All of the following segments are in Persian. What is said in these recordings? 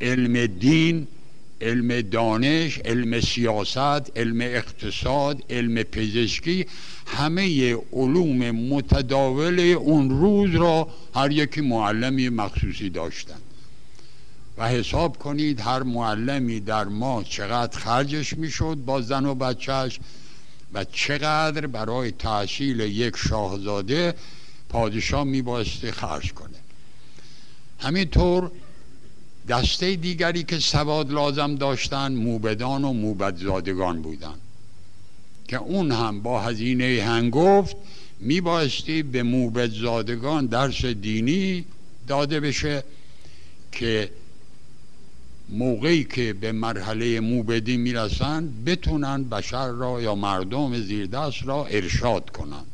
علم دین علم دانش علم سیاست علم اقتصاد علم پزشکی همه علوم متداول اون روز را هر یکی معلمی مخصوصی داشتن. و حساب کنید هر معلمی در ماه چقدر خرجش می‌شد با زن و بچهش و چقدر برای تحصیل یک شاهزاده پادشاه میبایستی خرج کنه. همینطور دسته دیگری که سواد لازم داشتن موبدان و موبدزادگان بودند که اون هم با هزینه هنگفت میبایستی به موبدزادگان درس دینی داده بشه که موقعی که به مرحله موبدی می‌رسن بتونن بشر را یا مردم زیردست را ارشاد کنن.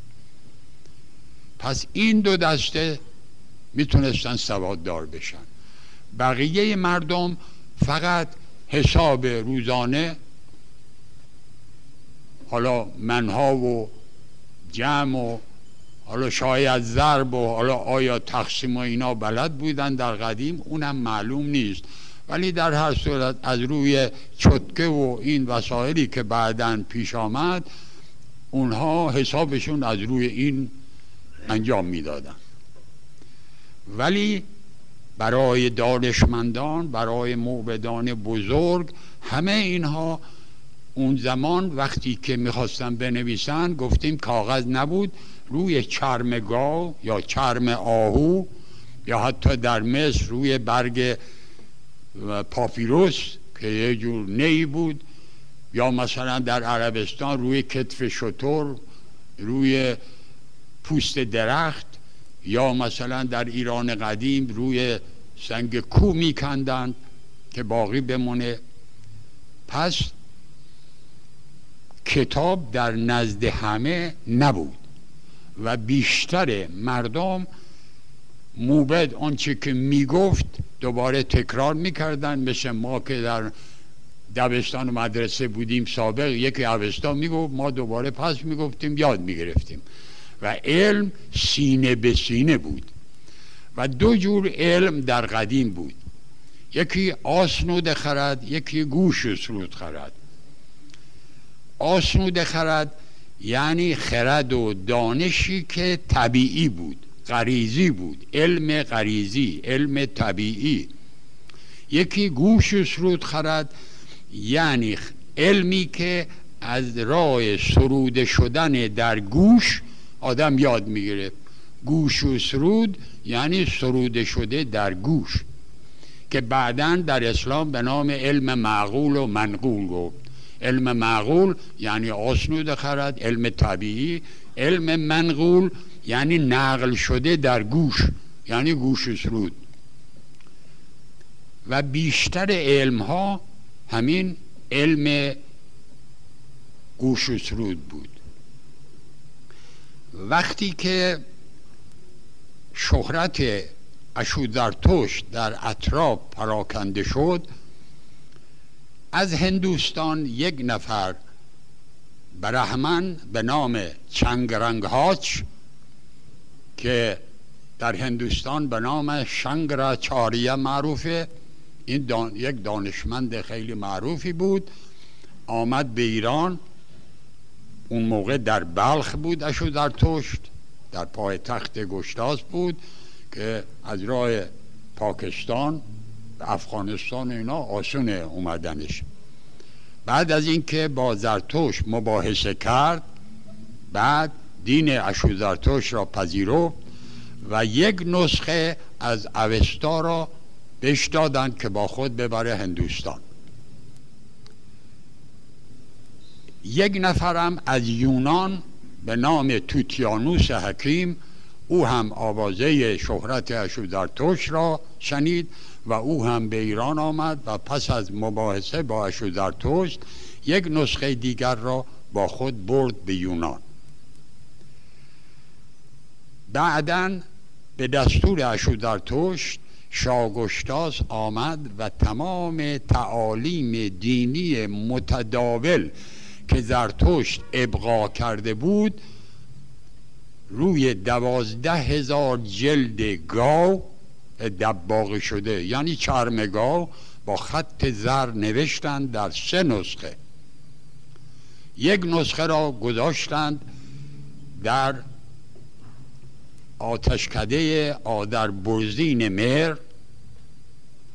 پس این دو دسته می‌تونستن سواددار بشن. بقیه مردم فقط حساب روزانه حالا منها و جمع و حالا شاید ضرب و حالا آیا تقسیم و اینا بلد بودن در قدیم اونم معلوم نیست. ولی در هر صورت از روی چتکه و این وسایلی که بعدا پیش آمد اونها حسابشون از روی این انجام می‌دادن. ولی برای دانشمندان برای موبدان بزرگ همه اینها اون زمان وقتی که می‌خواستن بنویسن گفتیم کاغذ نبود روی چرم گاو یا چرم آهو یا حتی در مصر روی برگ پاپیروس که یه جور نی بود یا مثلا در عربستان روی کتف شطور روی پوست درخت یا مثلا در ایران قدیم روی سنگ کو میکندند که باقی بمونه. پس کتاب در نزد همه نبود و بیشتر مردم موبد آنچه که می‌گفت دوباره تکرار می‌کردن مثل ما که در دبستان و مدرسه بودیم سابق یکی اوستا می‌گفت ما دوباره پس می‌گفتیم یاد می‌گرفتیم. و علم سینه به سینه بود. و دو جور علم در قدیم بود. یکی آسنود خرد یکی گوش سرود خرد. آسنود خرد یعنی خرد و دانشی که طبیعی بود غریزی بود. علم غریزی علم طبیعی. یکی گوش سرود خرد یعنی علمی که از راه سروده شدن در گوش آدم یاد می‌گیره. گوش و سرود یعنی سروده شده در گوش که بعدا در اسلام به نام علم معقول و منقول گفت. علم معقول یعنی آسنود خرد علم طبیعی. علم منقول یعنی نقل شده در گوش یعنی گوش سرود. و بیشتر علم ها همین علم گوش سرود بود. وقتی که شهرت اشودرتوش در اطراف پراکنده شد از هندوستان یک نفر برهمن به نام چنگرنگهاچ که در هندوستان به نام چاریه معروفه. این یک دانشمند خیلی معروفی بود آمد به ایران. اون موقع در بلخ بود اشو در در پای تخت گشتاس بود که از راه پاکستان افغانستان اینا آسون اومدنش. بعد از اینکه با زرتوش مباحثه کرد بعد دین اشو زرتوش را پذیرفت و یک نسخه از اوستا را بهش دادند که با خود ببره هندوستان. یک نفرم از یونان به نام توتیانوس حکیم او هم آوازه شهرت اشودرتوش را شنید و او هم به ایران آمد و پس از مباحثه با اشودرتوش یک نسخه دیگر را با خود برد به یونان. بعدا به دستور اشودرتوش شاگشتاس آمد و تمام تعالیم دینی متداول که زرتشت ابقا کرده بود روی دوازده هزار جلد گاو دباغ شده یعنی چرم گاو با خط زر نوشتند در سه نسخه. یک نسخه را گذاشتند در آتشکده آدر برزین مهر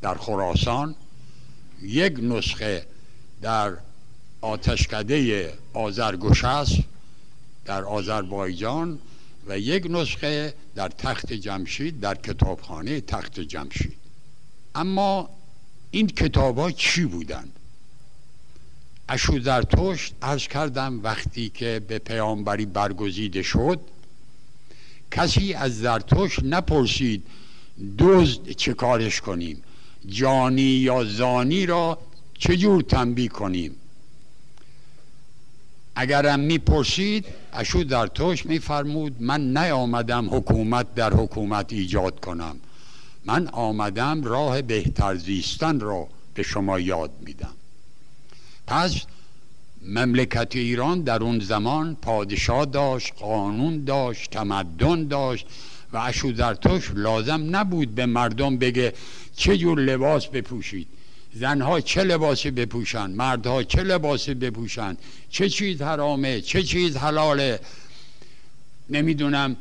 در خراسان یک نسخه در آتشکده آذرگشس در آذربایجان و یک نسخه در تخت جمشید در کتابخانه تخت جمشید. اما این کتاب ها چی بودند؟ اشو زرتشت ارز کردم وقتی که به پیامبری برگزیده شد کسی از زرتشت نپرسید دزد چه کارش کنیم؟ جانی یا زانی را چجور تنبیه کنیم؟ اگرم می‌پرسید اشو در توش میفرمود من نیامدم حکومت در حکومت ایجاد کنم. من آمدم راه بهتر زیستن را به شما یاد میدم. پس مملکت ایران در اون زمان پادشاه داشت قانون داشت تمدن داشت و اشو توش لازم نبود به مردم بگه چه جور لباس بپوشید. زنها چه لباسی بپوشند مردها چه لباسی بپوشند چه چیز حرامه؟ چه چیز حلاله؟ نمی‌دونم.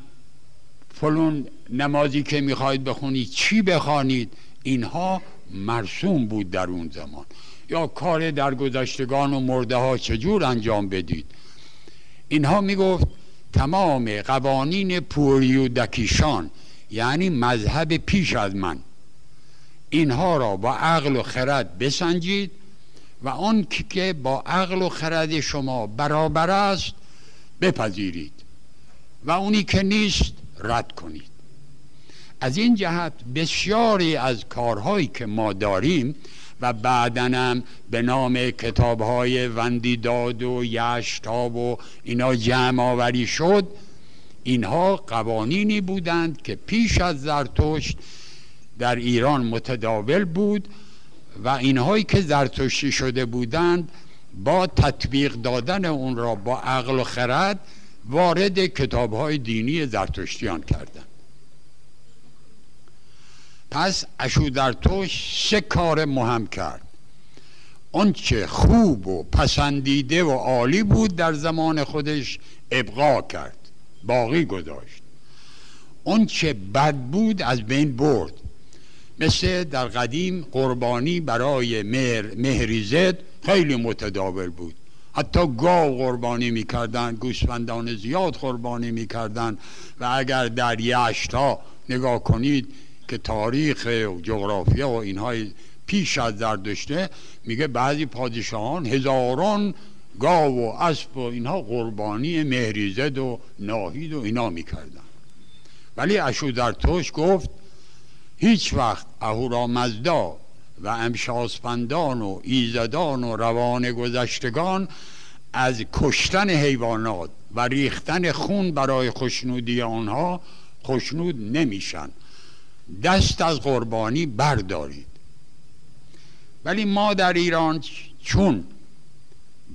فلون نمازی که می‌خواید بخونید چی بخوانید؟ اینها مرسوم بود در اون زمان. یا کار در گذشتگان و مرده ها چجور انجام بدید؟ اینها می‌گفت تمام قوانین پوریودکیشان یعنی مذهب پیش از من. اینها را با عقل و خرد بسنجید و آن که با عقل و خرد شما برابر است بپذیرید و اونی که نیست رد کنید. از این جهت بسیاری از کارهایی که ما داریم و بعدنم به نام کتابهای وندیداد و یشتاب و اینا جمع آوری شد اینها قوانینی بودند که پیش از زرتشت در ایران متداول بود و اینهایی که زرتشتی شده بودند با تطبیق دادن اون را با عقل و خرد وارد کتاب های دینی زرتشتیان کردند. پس اشودرتوش سه کار مهم کرد. آنچه خوب و پسندیده و عالی بود در زمان خودش ابقا کرد باقی گذاشت. آنچه بد بود از بین برد. مثل در قدیم قربانی برای مهر مهریزد خیلی متداول بود. حتی گاو قربانی می‌کردن گوسفندان زیاد قربانی می‌کردن و اگر در یشتا نگاه کنید که تاریخ و جغرافیا و اینهای پیش از زردشته میگه بعضی پادشاهان هزاران گاو و اسب و اینها قربانی مهریزد و ناهید و اینا می‌کردن. ولی اشودرتوش گفت هیچ وقت اهورامزدا و امشاسپندان و ایزدان و روان گذشتگان از کشتن حیوانات و ریختن خون برای خوشنودی آنها خوشنود نمیشن. دست از قربانی بردارید. ولی ما در ایران چون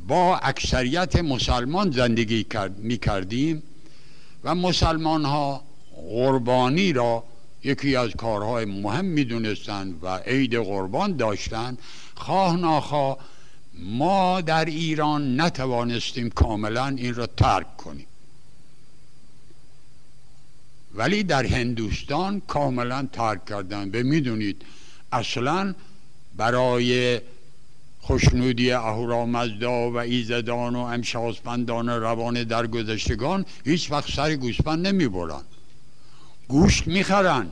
با اکثریت مسلمان زندگی می کردیم و مسلمان ها قربانی را یکی از کارهای مهم می‌دونستند و عید قربان داشتند. خواه ناخواه ما در ایران نتوانستیم کاملا این را ترک کنیم. ولی در هندوستان کاملا ترک کردن به می‌دونید اصلا برای خوشنودی اهورامزدا و ایزدان و امشاسپندان روان در گذشتگان هیچ وقت سر گوسفند نمی‌برند. گوشت می‌خرن.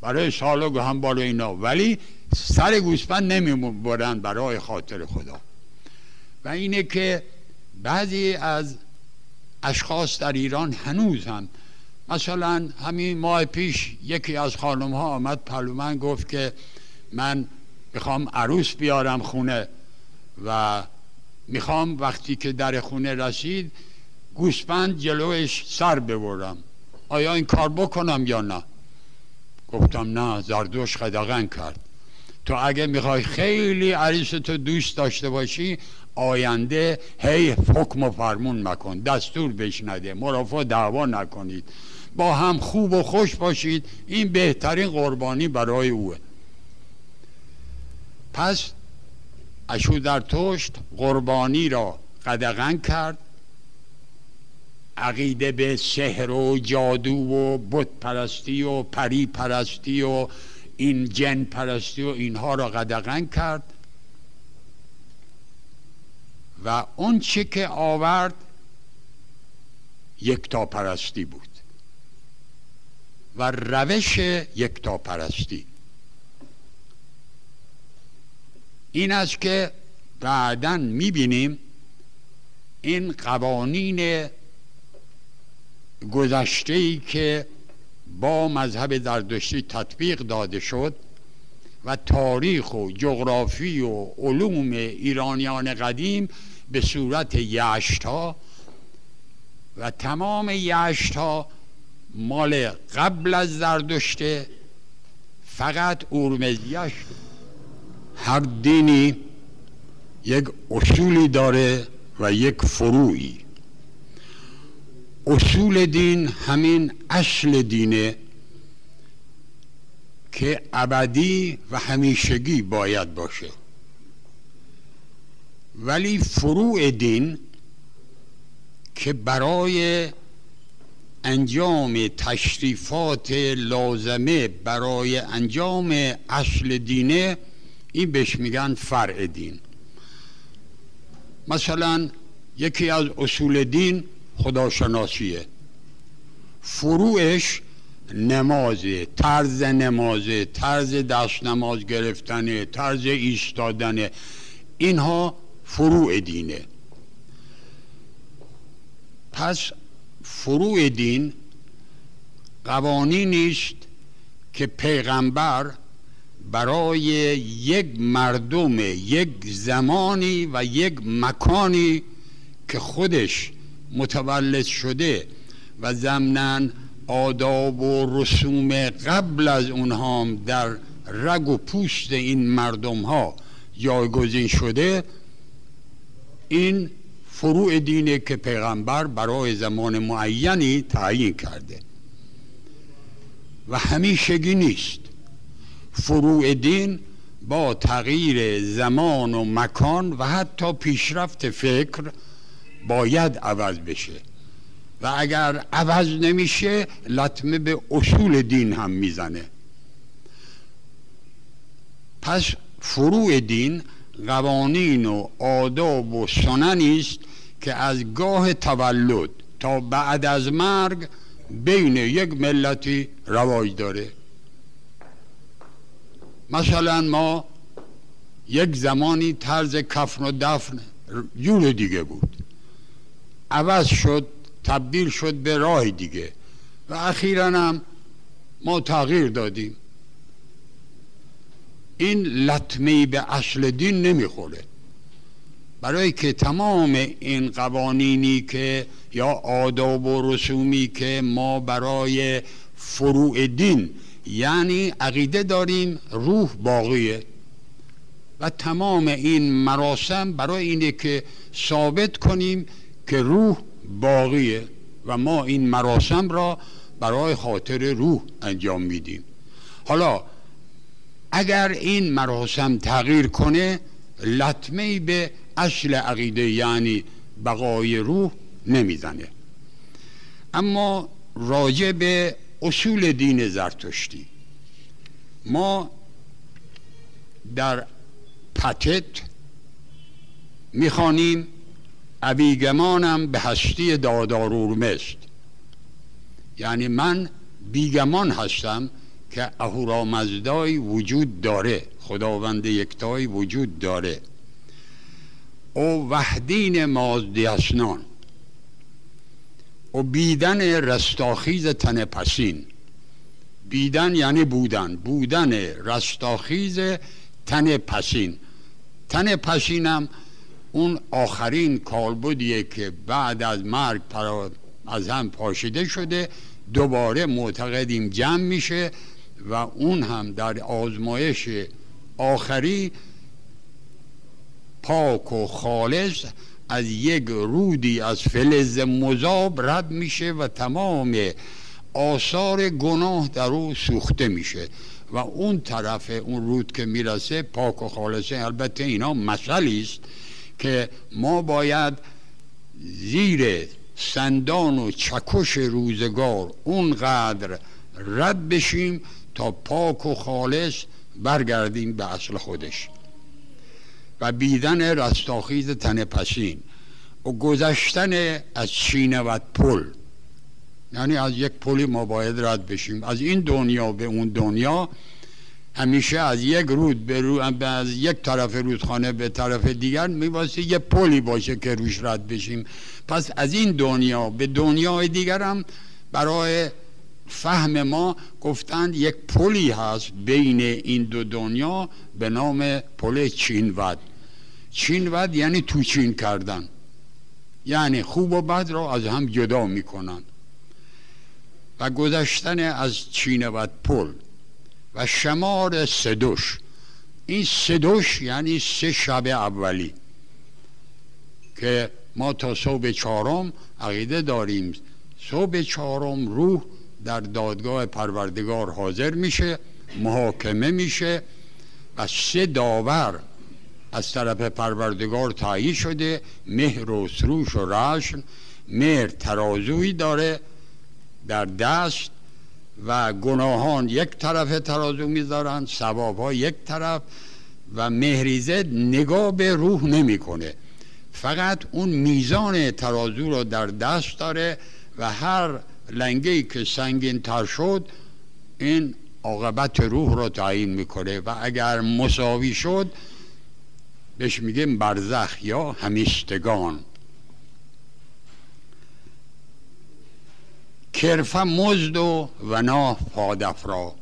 برای سالگ هم بالای اینا. ولی سر گوسفند نمی‌برن برای خاطر خدا. و اینه که بعضی از اشخاص در ایران هنوز هم مثلا همین ماه پیش یکی از خانم ها آمد پلو من گفت که من می‌خوام عروس بیارم خونه و می‌خوام وقتی که در خونه رسید گوسفند جلوش سر ببرم. آیا این کار بکنم یا نه؟ گفتم نه زردوش خداغن کرد. تو اگه می‌خوای خیلی عریس تو دوست داشته باشی آینده هی حکم و فرمون مکن دستور بشنده مرافع دعوا نکنید. با هم خوب و خوش باشید این بهترین قربانی برای اوه. پس اشو در توشت قربانی را قدغن کرد. عقیده به سحر و جادو و بت پرستی و پری پرستی و این جن پرستی و اینها را قدغن کرد. و اون چه که آورد یکتا پرستی بود. و روش یکتا پرستی. این است که بعدا می‌بینیم این قوانین گذشته ای که با مذهب زردشتی تطبیق داده شد و تاریخ و جغرافی و علوم ایرانیان قدیم به صورت یشتا و تمام یشتا مال قبل از زردشته فقط اورمزیش هر دینی یک اصولی داره و یک فروعی. اصول دین همین اصل دینه که ابدی و همیشگی باید باشه. ولی فروع دین که برای انجام تشریفات لازمه برای انجام اصل دینه این بهش میگن فرع دین. مثلا یکی از اصول دین خداشناسیه. فروعش نمازه طرز نمازه طرز دست نماز گرفتنه طرز ایستادنه. اینها فروع دینه. پس فروع دین قوانینی است که پیغمبر برای یک مردم یک زمانی و یک مکانی که خودش متولد شده و ضمنا آداب و رسوم قبل از اونها در رگ و پوست این مردم ها جایگزین شده این فروع دینه که پیغمبر برای زمان معینی تعیین کرده. و همیشگی نیست. فروع دین با تغییر زمان و مکان و حتی پیشرفت فکر باید عوض بشه. و اگر عوض نمیشه لطمه به اصول دین هم می‌زنه. پس فروع دین قوانین و آداب و سننی است که از گاه تولد تا بعد از مرگ بین یک ملتی رواج داره. مثلا ما یک زمانی طرز کفن و دفن جور دیگه بود. عوض شد تبدیل شد به راه دیگه. و اخیرا هم ما تغییر دادیم. این لطمه به اصل دین نمی‌خوره. برای که تمام این قوانینی که یا آداب و رسومی که ما برای فروع دین یعنی عقیده داریم روح باقیه. و تمام این مراسم برای اینه که ثابت کنیم که روح باقیه و ما این مراسم را برای خاطر روح انجام میدیم. حالا اگر این مراسم تغییر کنه لطمه به اصل عقیده یعنی بقای روح نمی‌زنه. اما راجع به اصول دین زرتشتی ما در پتت می‌خوانیم ابیگمانم به هستی دادارورمست یعنی من بیگمان هستم که اهورامزدای وجود داره خداوند یکتای وجود داره. او وحدین مازدیسنان و بیدن رستاخیز تن پسین. بیدن یعنی بودن بودن رستاخیز تن پسین. تن پسینم اون آخرین کالبدیه که بعد از مرگ از هم پاشیده شده دوباره معتقدیم جمع میشه و اون هم در آزمایش آخری پاک و خالص از یک رودی از فلز مذاب رد میشه و تمام آثار گناه در او سوخته میشه و اون طرف اون رود که می‌رسه پاک و خالصه البته اینا مسئله است. که ما باید زیر سندان و چکش روزگار اونقدر رد بشیم تا پاک و خالص برگردیم به اصل خودش. و بیدن رستاخیز تن پسین و گذشتن از و پل. یعنی از یک پلی ما باید رد بشیم. از این دنیا به اون دنیا همیشه از یک رود به رو... از یک طرف رودخانه به طرف دیگر می‌باسته یه پلی باشه که روش رد بشیم. پس از این دنیا به دنیای دیگر هم برای فهم ما گفتند یک پلی هست بین این دو دنیا به نام پل چینود. چینود یعنی تو چین کردن. یعنی خوب و بد را از هم جدا می‌کنن. و گذشتن از چینود پل. و شمار سدوش. این سدوش یعنی سه شب اولی که ما تا صبح چهارم عقیده داریم. صبح چهارم روح در دادگاه پروردگار حاضر میشه محاکمه میشه و سه داور از طرف پروردگار تعیین شده. مهر و سروش و رشن مهر ترازوی داره. در دست و گناهان یک طرف ترازو می‌ذارن ثواب ها یک طرف و مهریزه نگاه به روح نمی‌کنه. فقط اون میزان ترازو رو در دست داره و هر لنگه که سنگین تر شد این عاقبت روح رو تعیین می‌کنه و اگر مساوی شد بهش میگه برزخ یا همیشتگان کرفه مزد و ونا پادفرا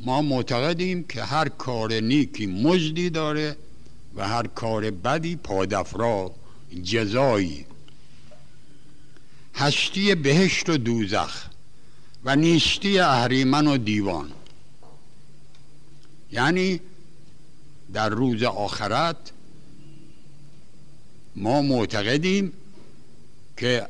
ما معتقدیم که هر کار نیکی مزدی داره و هر کار بدی پادفرا جزایی. هستی بهشت و دوزخ و نیستی اهریمن و دیوان. یعنی در روز آخرت ما معتقدیم که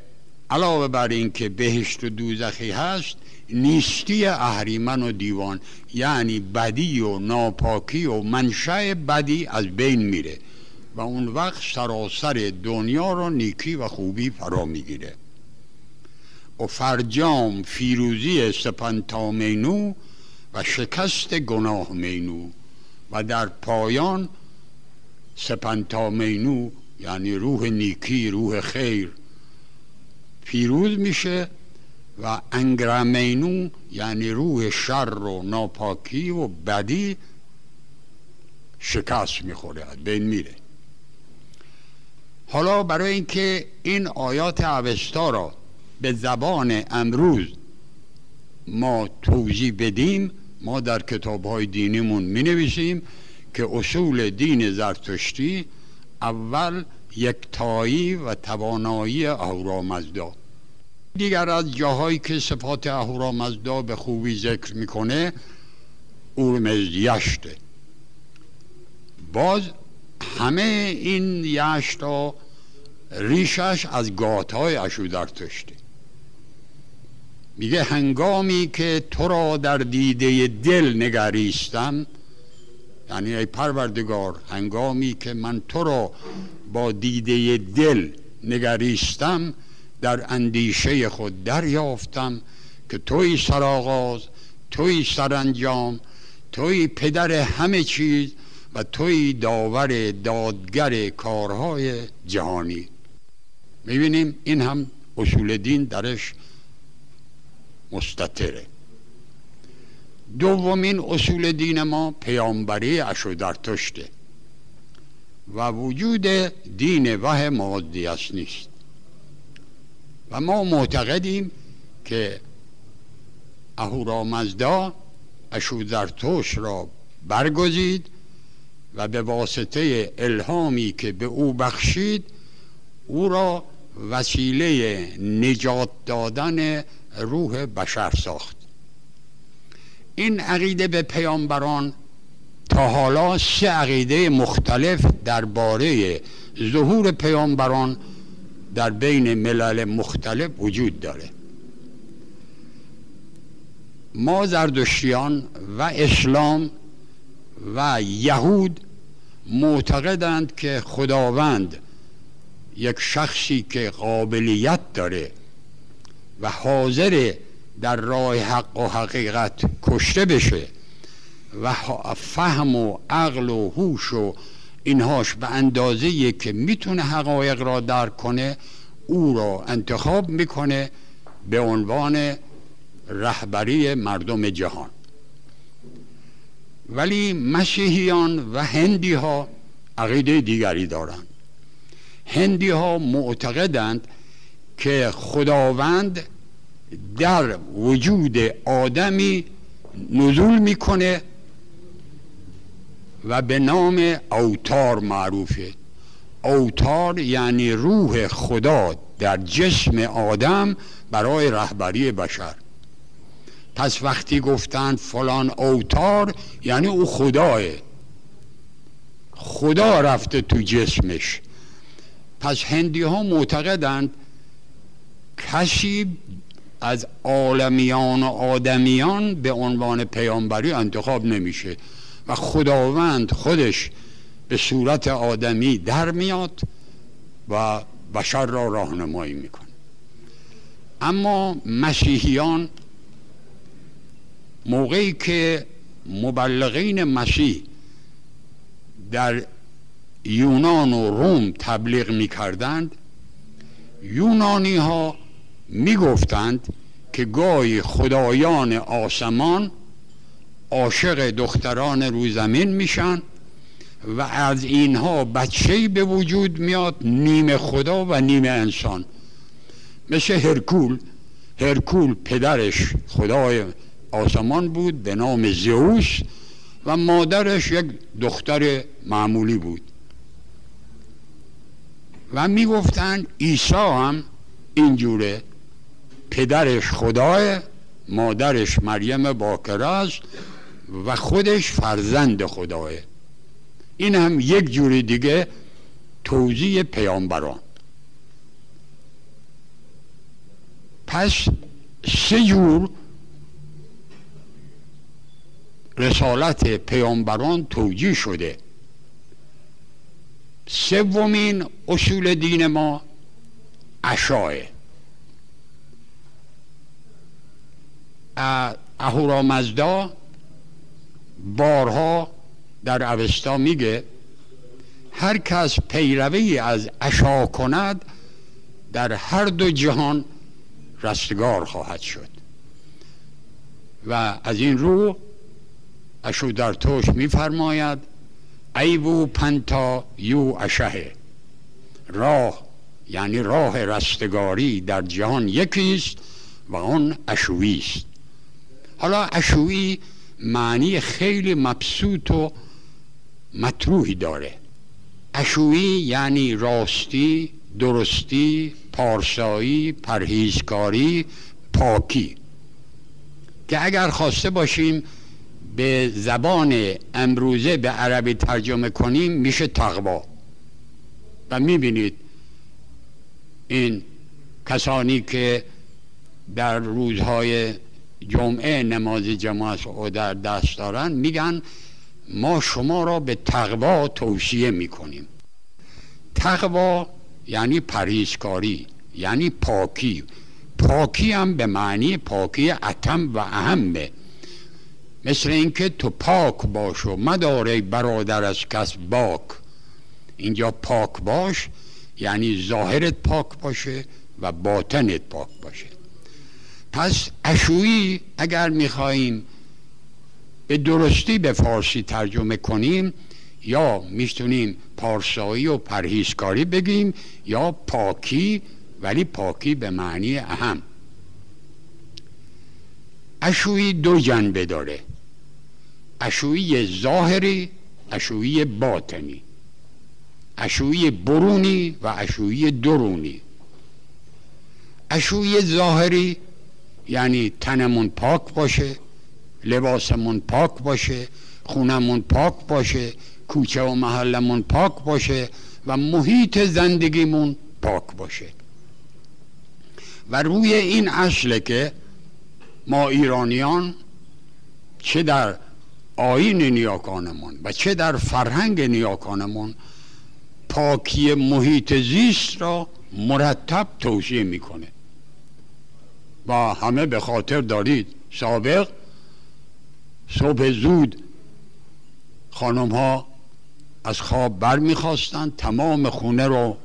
علاوه بر اینکه بهشت و دوزخی هست نیستی اهریمن و دیوان یعنی بدی و ناپاکی و منشأ بدی از بین میره و اون وقت سراسر دنیا رو نیکی و خوبی فرا می‌گیره. و فرجام فیروزی سپنتامینو و شکست گناه مینو و در پایان سپنتامینو یعنی روح نیکی روح خیر پیروز میشه و انگرامینو یعنی روح شر و ناپاکی و بدی شکست می‌خوره بین میره. حالا برای اینکه این آیات اوستا را به زبان امروز ما توضیح بدیم ما در کتاب های دینیمون می نویسیم که اصول دین زرتشتی اول یکتایی و توانایی اهورامزدا دیگر از جاهایی که صفات اهورامزدا به خوبی ذکر می‌کنه اورمزد باز همه این یشتا ریشش از گاتهای اشودرتشته میگه هنگامی که تو را در دیده دل نگریستم یعنی ای پروردگار هنگامی که من تو را با دیده دل نگریستم در اندیشه خود دریافتم که توی سرآغاز توی سرانجام توی پدر همه چیز و توی داور دادگر کارهای جهانی. می‌بینیم این هم اصول دین درش مستطره. دومین اصول دین ما پیامبری اشودرتشته. و وجود دین وح مادیست نیست. و ما معتقدیم که اهورامزدا اشودرتوش را برگزید و به واسطه الهامی که به او بخشید او را وسیله نجات دادن روح بشر ساخت. این عقیده به پیامبران تا حالا سه عقیده مختلف درباره ظهور پیامبران در بین ملل مختلف وجود داره. ما زردشتیان و اسلام و یهود معتقدند که خداوند یک شخصی که قابلیت داره و حاضر در راه حق و حقیقت کشته بشه. و فهم و عقل و هوش و اینهاش به اندازه که می‌تونه حقایق را درک کنه او را انتخاب می‌کنه به عنوان رهبری مردم جهان. ولی مسیحیان و هندی ها عقیده دیگری دارند. هندی ها معتقدند که خداوند در وجود آدمی نزول می‌کنه و به نام اوتار معروفه. اوتار یعنی روح خدا در جسم آدم برای رهبری بشر. پس وقتی گفتند فلان اوتار یعنی او خداه. خدا رفته تو جسمش. پس هندی ها معتقدند کسی از عالمیان و آدمیان به عنوان پیامبری انتخاب نمیشه. و خداوند خودش به صورت آدمی در میاد و بشر را راهنمایی می‌کنه اما مسیحیان موقعی که مبلغین مسیح در یونان و روم تبلیغ می‌کردند یونانی ها می‌گفتند که گاهی خدایان آسمان عاشق دختران رو زمین میشن و از اینها بچه به وجود میاد نیم خدا و نیم انسان. مثل هرکول. هرکول پدرش خدای آسمان بود به نام زئوس و مادرش یک دختر معمولی بود. و می‌گفتند عیسی هم اینجوره. پدرش خدای مادرش مریم باکره است. و خودش فرزند خداه این هم یک جوری دیگه توضیح پیامبران. پس سه جور رسالت پیامبران توجیه شده. سومین اصول دین ما اشاه اهورامزدا بارها در اوستا میگه هر کس پیروی از اشا کند در هر دو جهان رستگار خواهد شد. و از این رو اشو در توش میفرماید ایبو پنتا یو اشهه راه یعنی راه رستگاری در جهان یکیست و آن اشویی است. حالا اشویی معنی خیلی مبسوط و مطروحی داره. اشویی یعنی راستی درستی پارسایی پرهیزکاری پاکی. که اگر خواسته باشیم به زبان امروزه به عربی ترجمه کنیم میشه تقوا. و می‌بینید این کسانی که در روزهای جمعه نماز جماعت او در دست دارن میگن ما شما را به تقوا توصیه می‌کنیم. تقوا یعنی پریزکاری یعنی پاکی. پاکی هم به معنی پاکی اتم و اهمه مثل اینکه تو پاک باش و مداره برادر از کس باک. اینجا پاک باش یعنی ظاهرت پاک باشه و باطنت پاک باشه. پس اشویی اگر می‌خواهیم به درستی به فارسی ترجمه کنیم یا می‌تونیم پارسایی و پرهیزکاری بگیم یا پاکی ولی پاکی به معنی اهم. اشویی دو جنبه داره. اشویی ظاهری اشویی باطنی. اشویی برونی و اشویی درونی. اشویی ظاهری یعنی تنمون پاک باشه لباسمون پاک باشه خونمون پاک باشه کوچه و محلمون پاک باشه و محیط زندگیمون پاک باشه. و روی این اصله که ما ایرانیان چه در آین نیاکانمون و چه در فرهنگ نیاکانمون پاکی محیط زیست را مرتب توصیه می‌کنه. و همه به خاطر دارید. سابق صبح زود خانم ها از خواب بر می‌خواستن تمام خونه رو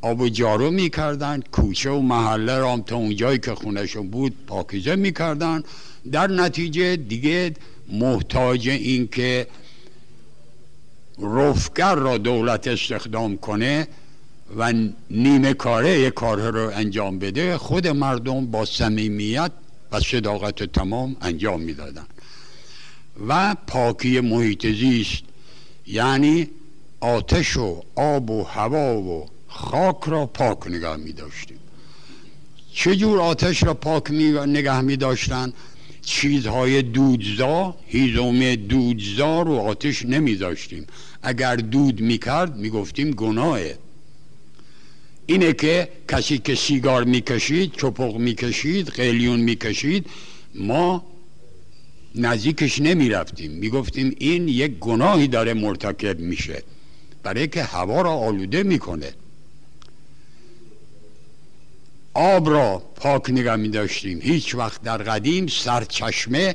آب و جارو می‌کردن کوچه و محله را تا اونجایی که خونهشون بود پاکیزه می‌کردن در نتیجه دیگه محتاج این که رفگر را دولت استخدام کنه و نیمه کاره یک کار رو انجام بده خود مردم با صمیمیت و صداقت تمام انجام می‌دادن. و پاکی محیط زیست یعنی آتش و آب و هوا و خاک را پاک نگاه می داشتیم چجور آتش را پاک نگه می داشتن چیزهای دودزا هیزوم دودزا رو آتش نمی داشتیم اگر دود می کرد می گفتیم گناهه. اینه که کسی که سیگار می‌کشید چپق می‌کشید قلیون می‌کشید ما نزدیکش نمی رفتیم می گفتیم این یک گناهی داره مرتکب میشه. برای که هوا را آلوده می‌کنه. آب را پاک نگه می داشتیم هیچ وقت در قدیم سرچشمه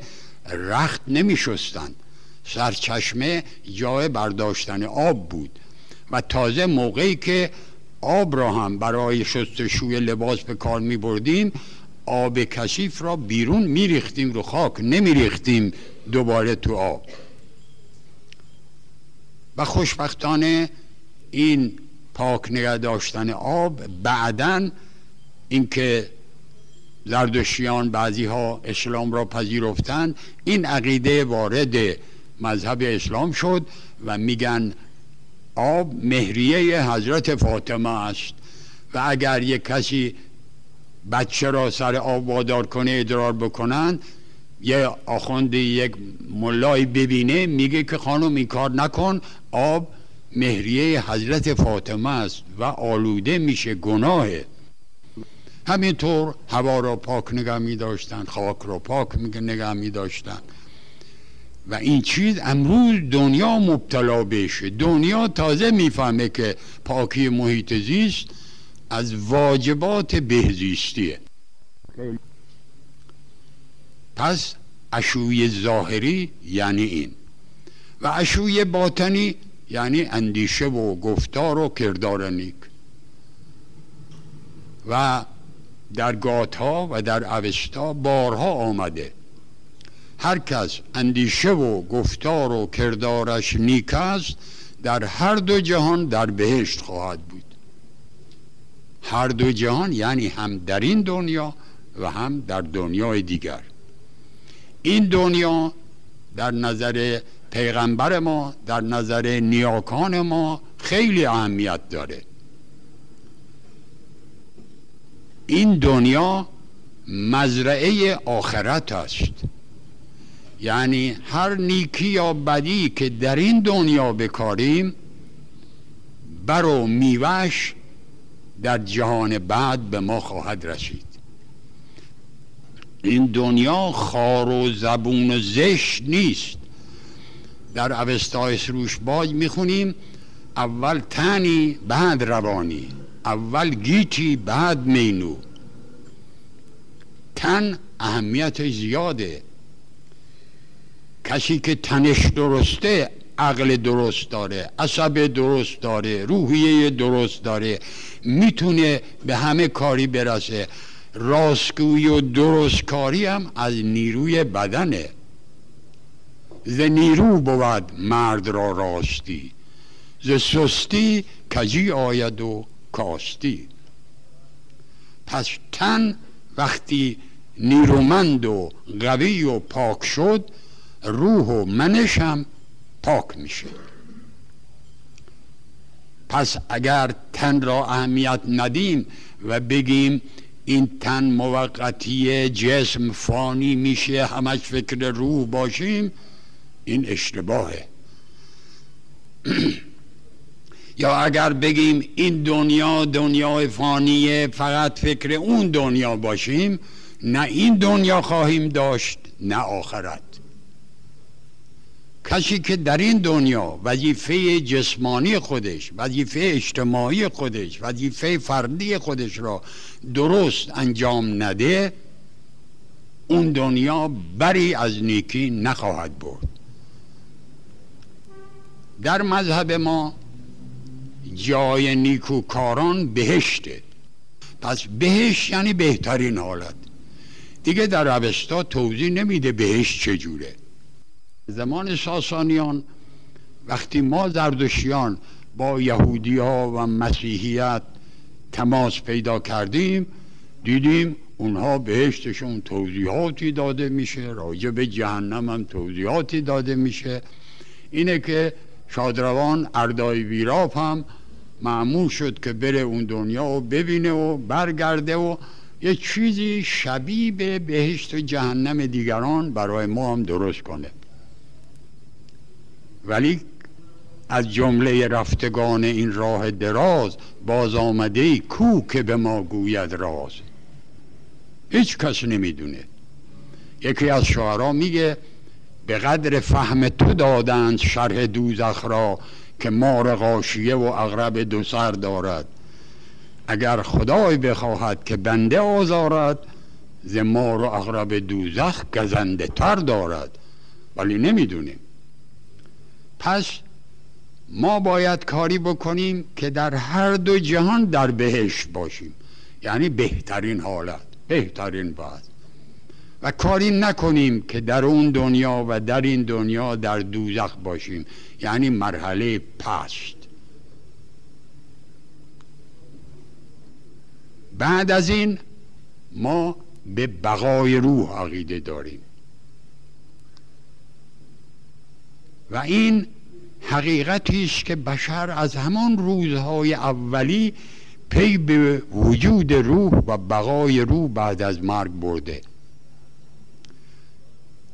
رخت نمی شستن سرچشمه جای برداشتن آب بود. و تازه موقعی که آب را هم برای شستشوی لباس به کار می بردیم آب کثیف را بیرون می ریختیم رو خاک نمی ریختیم دوباره تو آب. و خوشبختانه این پاک نگه داشتن آب بعدا اینکه زردشتیان بعضی ها اسلام را پذیرفتند این عقیده وارد مذهب اسلام شد و میگن آب مهریه حضرت فاطمه است. و اگر یک کسی بچه را سر آب وادار کنه ادرار بکنن یه آخوند یک ملای ببینه میگه که خانم این کار نکن آب مهریه حضرت فاطمه است و آلوده میشه گناهه. همینطور هوا را پاک نگه می داشتن خاک را پاک نگه می و این چیز امروز دنیا مبتلا بشه دنیا تازه می‌فهمه که پاکی محیط زیست از واجبات بهزیستیه. پس اشوی ظاهری یعنی این. و اشوی باطنی یعنی اندیشه و گفتار و کردار نیک. و در گاتها و در اوستا بارها آمده. هر کس اندیشه و گفتار و کردارش نیک است در هر دو جهان در بهشت خواهد بود. هر دو جهان یعنی هم در این دنیا و هم در دنیای دیگر. این دنیا در نظر پیغمبر ما در نظر نیاکان ما خیلی اهمیت داره. این دنیا مزرعه آخرت است. یعنی هر نیکی یا بدی که در این دنیا بکاریم برو میوش در جهان بعد به ما خواهد رسید. این دنیا خار و زبون و زشت نیست. در اوستای سروش باج می‌خونیم اول تنی بعد روانی. اول گیتی بعد مینو. تن اهمیت زیاده. کسی که تنش درسته عقل درست داره عصب درست داره روحیه درست داره می‌تونه به همه کاری برسه. راستگویی و درستکاری هم از نیروی بدنه. ز نیرو بود مرد را راستی ز سستی کجی آید و کاستی. پس تن وقتی نیرومند و قوی و پاک شد روح و منش هم پاک میشه. پس اگر تن را اهمیت ندیم و بگیم این تن موقتی جسم فانی میشه همش فکر روح باشیم این اشتباهه. یا اگر بگیم این دنیا دنیای فانیه فقط فکر اون دنیا باشیم نه این دنیا خواهیم داشت نه آخرت. کسی که در این دنیا وظیفه جسمانی خودش وظیفه اجتماعی خودش وظیفه فردی خودش را درست انجام نده اون دنیا بری از نیکی نخواهد برد. در مذهب ما جای نیکوکاران بهشته. پس بهشت یعنی بهترین حالت. دیگه در عوستا توضیح نمیده بهشت چجوره. زمان ساسانیان وقتی ما زردشیان با یهودی ها و مسیحیت تماس پیدا کردیم دیدیم اونها بهشتشون توضیحاتی داده میشه راجع به جهنم هم توضیحاتی داده میشه. اینه که شادروان اردای ویراف هم معمول شد که بره اون دنیا و ببینه و برگرده و یه چیزی شبیه به بهشت و جهنم دیگران برای ما هم درست کنه. ولی از جمله رفتگان این راه دراز باز آمده ای کو که به ما گوید راز. هیچ کس نمی‌دونه. یکی از شعرا میگه به قدر فهم تو دادند شرح دوزخ را که مار غاشیه و اغرب دو سر دارد. اگر خدای بخواهد که بنده آزارد ز مار و اغرب دوزخ گزنده تر دارد. ولی نمی‌دونیم. پس ما باید کاری بکنیم که در هر دو جهان در بهشت باشیم. یعنی بهترین حالت بهترین باز و کاری نکنیم که در اون دنیا و در این دنیا در دوزخ باشیم. یعنی مرحله پست. بعد از این ما به بقای روح عقیده داریم. و این حقیقتی است که بشر از همان روزهای اولی پی به وجود روح و بقای روح بعد از مرگ برده.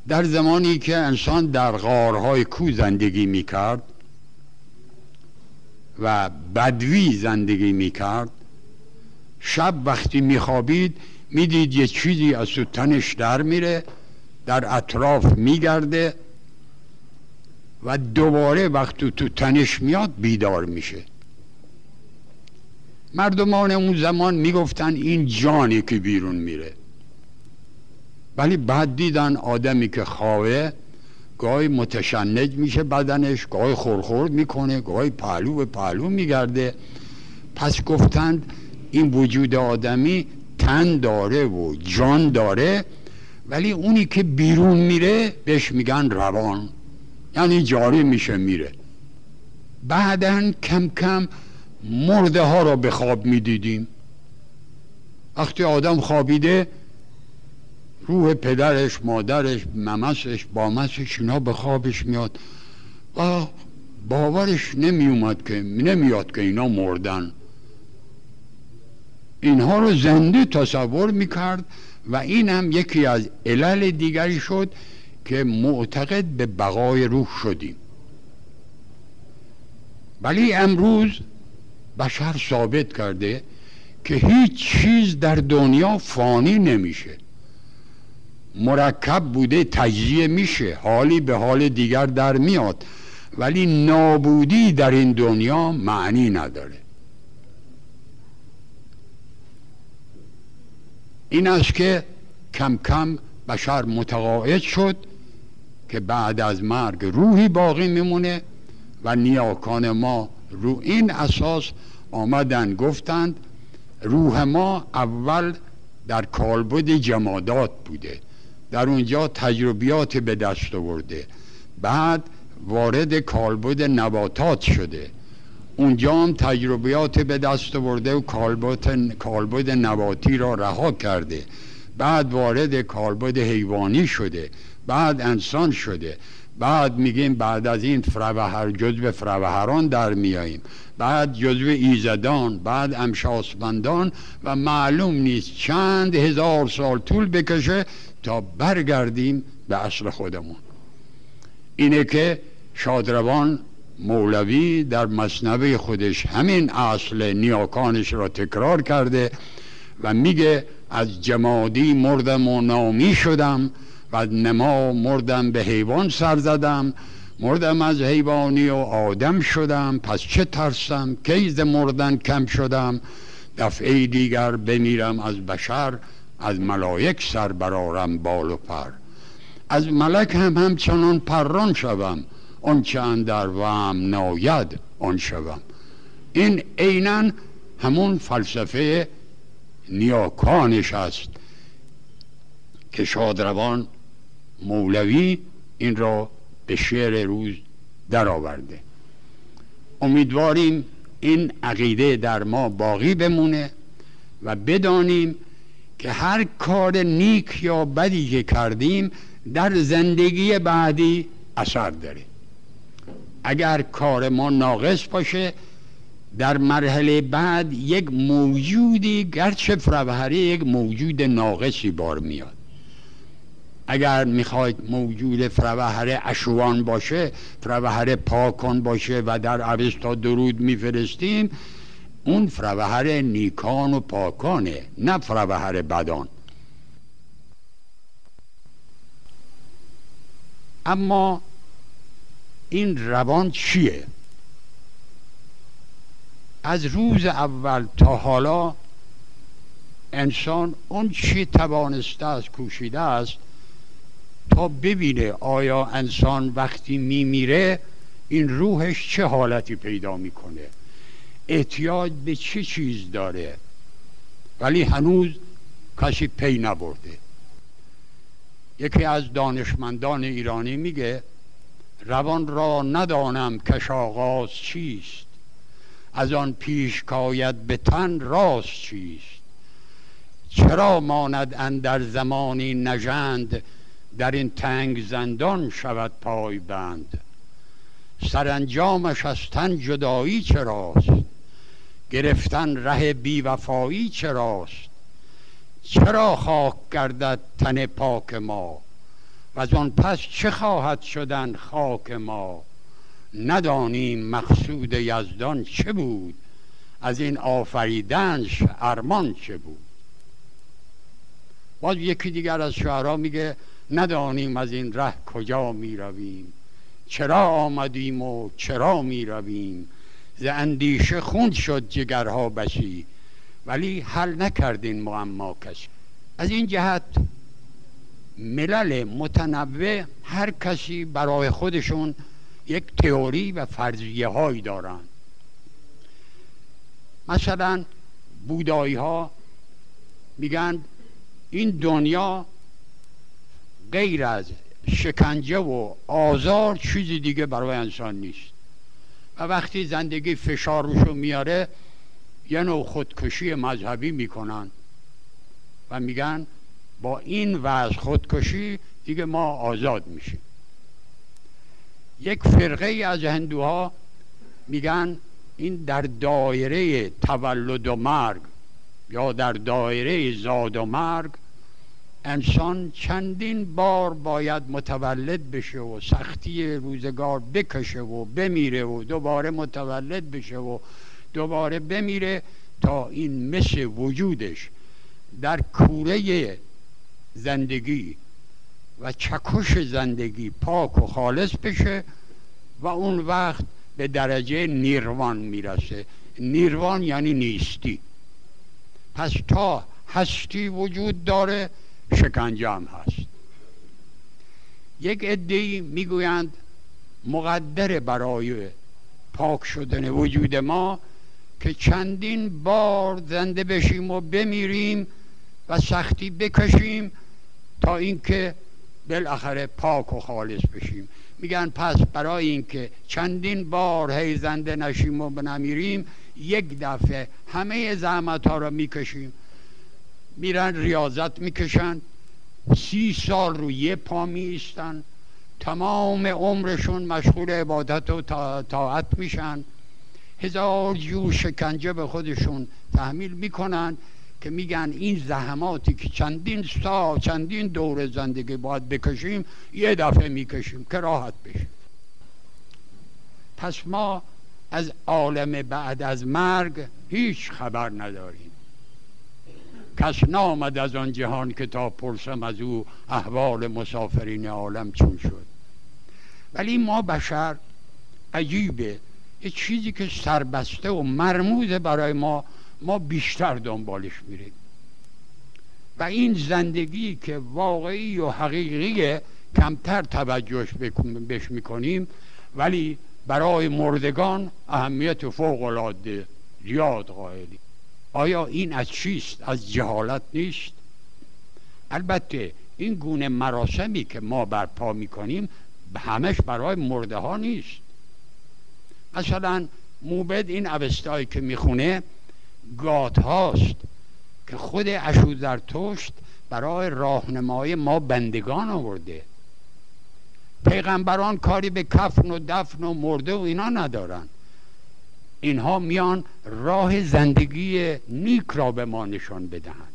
در زمانی که انسان در غارهای کو زندگی می‌کرد و بدوی زندگی می‌کرد شب وقتی میخوابید می‌دید یه چیزی از تو تنش در میره در اطراف میگرده و دوباره وقتی تو تنش میاد بیدار میشه. مردمان اون زمان می‌گفتن این جانی که بیرون میره. ولی بعد دیدن آدمی که خوابه گاهی متشنج میشه بدنش گاهی خورخورد می‌کنه گاهی پهلو به پهلو میگرده. پس گفتند این وجود آدمی تن داره و جان داره ولی اونی که بیرون میره بهش میگن روان. یعنی جاری میشه میره. بعدا کم کم مرده ها را به خواب می‌دیدیم. وقتی آدم خوابیده روح پدرش مادرش ممسش بامسش اینا به خوابش میاد. و باورش نمیومد که نمیاد که اینا مردن. اینها رو زنده تصور می‌کرد و این هم یکی از علل دیگری شد که معتقد به بقای روح شدیم. ولی امروز بشر ثابت کرده که هیچ چیز در دنیا فانی نمیشه. مرکب بوده تجزیه میشه حالی به حال دیگر در میاد. ولی نابودی در این دنیا معنی نداره. این است که کم کم بشر متقاعد شد که بعد از مرگ روحی باقی میمونه و نیاکان ما رو این اساس آمدن گفتند روح ما اول در کالبد جمادات بوده در اونجا تجربیات به دست آورده بعد وارد کالبد نباتات شده. اونجا هم تجربیات به دست آورده و کالبد نباتی را رها کرده. بعد وارد کالبد حیوانی شده. بعد انسان شده. بعد میگیم بعد از این فروهر جزو فروهران در میاییم. بعد جزو ایزدان بعد امشاسبندان و معلوم نیست چند هزار سال طول بکشه تا برگردیم به اصل خودمون. اینه که شادروان مولوی در مصنوی خودش همین اصل نیاکانش را تکرار کرده و میگه از جمادی مردم و نامی شدم. و نما مردم به حیوان سر زدم. مردم از حیوانی و آدم شدم. پس چه ترسم؟ کیز مردن کم شدم؟ دفعه دیگر بمیرم از بشر از ملائک سر برارم بال و پر. از ملک هم همچنان پران شوم. آنچه اندر وهم ناید آن شوم. این عینا همون فلسفه نیاکانش است که شادروان مولوی این را به شعر روز درآورده. امیدواریم این عقیده در ما باقی بمونه و بدانیم که هر کار نیک یا بدی که کردیم در زندگی بعدی اثر داره. اگر کار ما ناقص باشه در مرحله بعد یک موجودی گرچه فروهری یک موجود ناقصی بار میاد. اگر می‌خواید موجود فروهر اشوان باشه فروهر پاکان باشه و در اوستا درود میفرستیم اون فروهر نیکان و پاکانه نه فروهر بدان. اما این روان چیه؟ از روز اول تا حالا انسان اون چی توانسته است کوشیده است ببینه آیا انسان وقتی میمیره این روحش چه حالتی پیدا می‌کنه؟ احتیاج به چه چیز داره؟ ولی هنوز کسی پی نبرده. یکی از دانشمندان ایرانی میگه روان را ندانم کش آغاز چیست. از آن پیش کاید به تن راست چیست. چرا ماند اندر زمانی نژند در این تنگ زندان شود پای بند سرانجامش از تن جدایی چراست؟ گرفتن ره بیوفایی چراست؟ چرا خاک گردد تن پاک ما؟ و از آن پس چه خواهد شدن خاک ما؟ ندانیم مقصود یزدان چه بود؟ از این آفریدنش ارمان چه بود؟ باز یکی دیگر از شعرها میگه ندانیم از این ره کجا می رویم چرا آمدیم و چرا می رویم ز اندیشه خون شد جگرها بسی ولی حل نکردین معما کسی از این جهت ملل متنوع هر کسی برای خودشون یک تئوری و فرضیه هایی دارند. مثلا بودایی ها میگن این دنیا غیر از شکنجه و آزار چیزی دیگه برای انسان نیست. و وقتی زندگی فشار روشو میاره یه نوع خودکشی مذهبی می‌کنن و میگن با این وضع خودکشی دیگه ما آزاد میشیم. یک فرقه از هندوها میگن این در دایره تولد و مرگ یا در دایره زاد و مرگ انسان چندین بار باید متولد بشه و سختی روزگار بکشه و بمیره و دوباره متولد بشه و دوباره بمیره تا این مثل وجودش در کوره زندگی و چکش زندگی پاک و خالص بشه و اون وقت به درجه نیروان می‌رسه. نیروان یعنی نیستی. پس تا هستی وجود داره شکنجه هم هست. یک عده می‌گویند مقدر برای پاک شدن وجود ما که چندین بار زنده بشیم و بمیریم و سختی بکشیم تا اینکه بالاخره پاک و خالص بشیم. میگن پس برای اینکه چندین بار هی زنده نشیم و نمیریم یک دفعه همه زحمت ها را می‌کشیم. میرن ریاضت می‌کشن. سی سال رو یه پا میستن تمام عمرشون مشغول عبادت و طاعت میشن. هزار جور شکنجه به خودشون تحمیل می‌کنن که میگن این زحماتی که چندین سال چندین دور زندگی باید بکشیم یه دفعه می‌کشیم که راحت بشیم پس ما از عالم بعد از مرگ هیچ خبر نداریم. کس نامد از آن جهان که تا پرسم از او احوال مسافرین عالم چون شد. ولی ما بشر عجیبه. یه چیزی که سربسته و مرموزه برای ما ما بیشتر دنبالش میریم. و این زندگی که واقعی و حقیقیه کمتر توجهش بهش می‌کنیم ولی برای مردگان اهمیت فوق العاده زیاد قائلی. آیا این از چیست؟ از جهالت نیست؟ البته این گونه مراسمی که ما برپا می‌کنیم همش برای مرده ها نیست. مثلا موبد این اوستایی که می‌خونه گات هاست که خود توشت برای راهنمای ما بندگان آورده. پیغمبران کاری به کفن و دفن و مرده و اینا ندارن. اینها میان راه زندگی نیک را به ما نشان بدهند.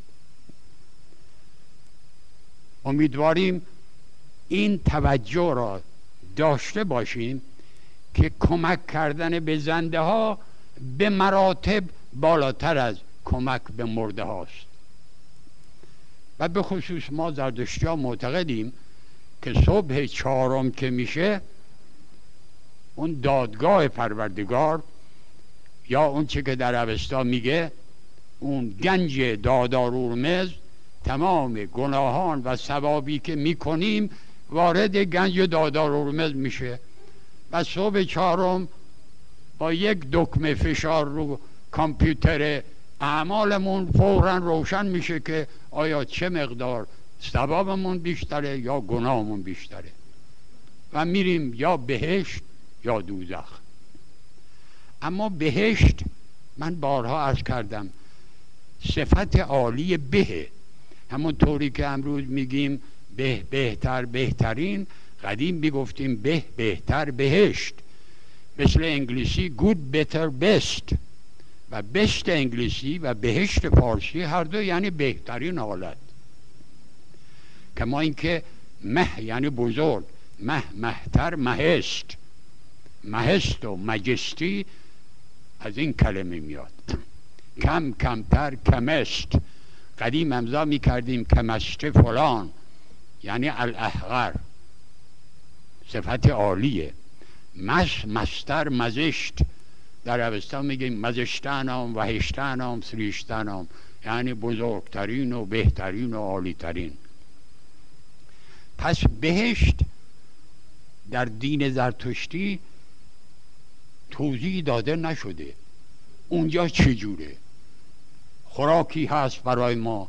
امیدواریم این توجه را داشته باشیم که کمک کردن به زنده ها به مراتب بالاتر از کمک به مرده هاست. و به خصوص ما زردشتی ها معتقدیم که صبح چهارم که میشه اون دادگاه پروردگار یا اون چه که در اوستا میگه اون گنج دادارورمز تمام گناهان و ثوابی که می‌کنیم وارد گنج دادارورمز میشه. و صبح چهارم با یک دکمه فشار رو کامپیوتر اعمالمون فورا روشن میشه که آیا چه مقدار ثوابمون بیشتره یا گناهمون بیشتره. و میریم یا بهشت یا دوزخ. اما بهشت من بارها عرض کردم صفت عالی به همون طوری که امروز میگیم به بهتر بهترین قدیم می‌گفتیم به بهتر بهشت. مثل انگلیسی good better best. و بست انگلیسی و بهشت فارسی هر دو یعنی بهترین حالت. کما اینکه مه یعنی بزرگ مه مهتر مهست مهست و مجستی از این کلمه میاد. کم کمتر کمست قدیم امضا می‌کردیم کمست فلان. یعنی الاحقر. صفت عالیه. مس مستر مزشت. در عوستان میگیم مزشتنام وحشتنام سریشتنام. یعنی بزرگترین و بهترین و عالیترین. پس بهشت در دین زرتشتی توضیح داده نشده. اونجا چجوره خوراکی هست برای ما.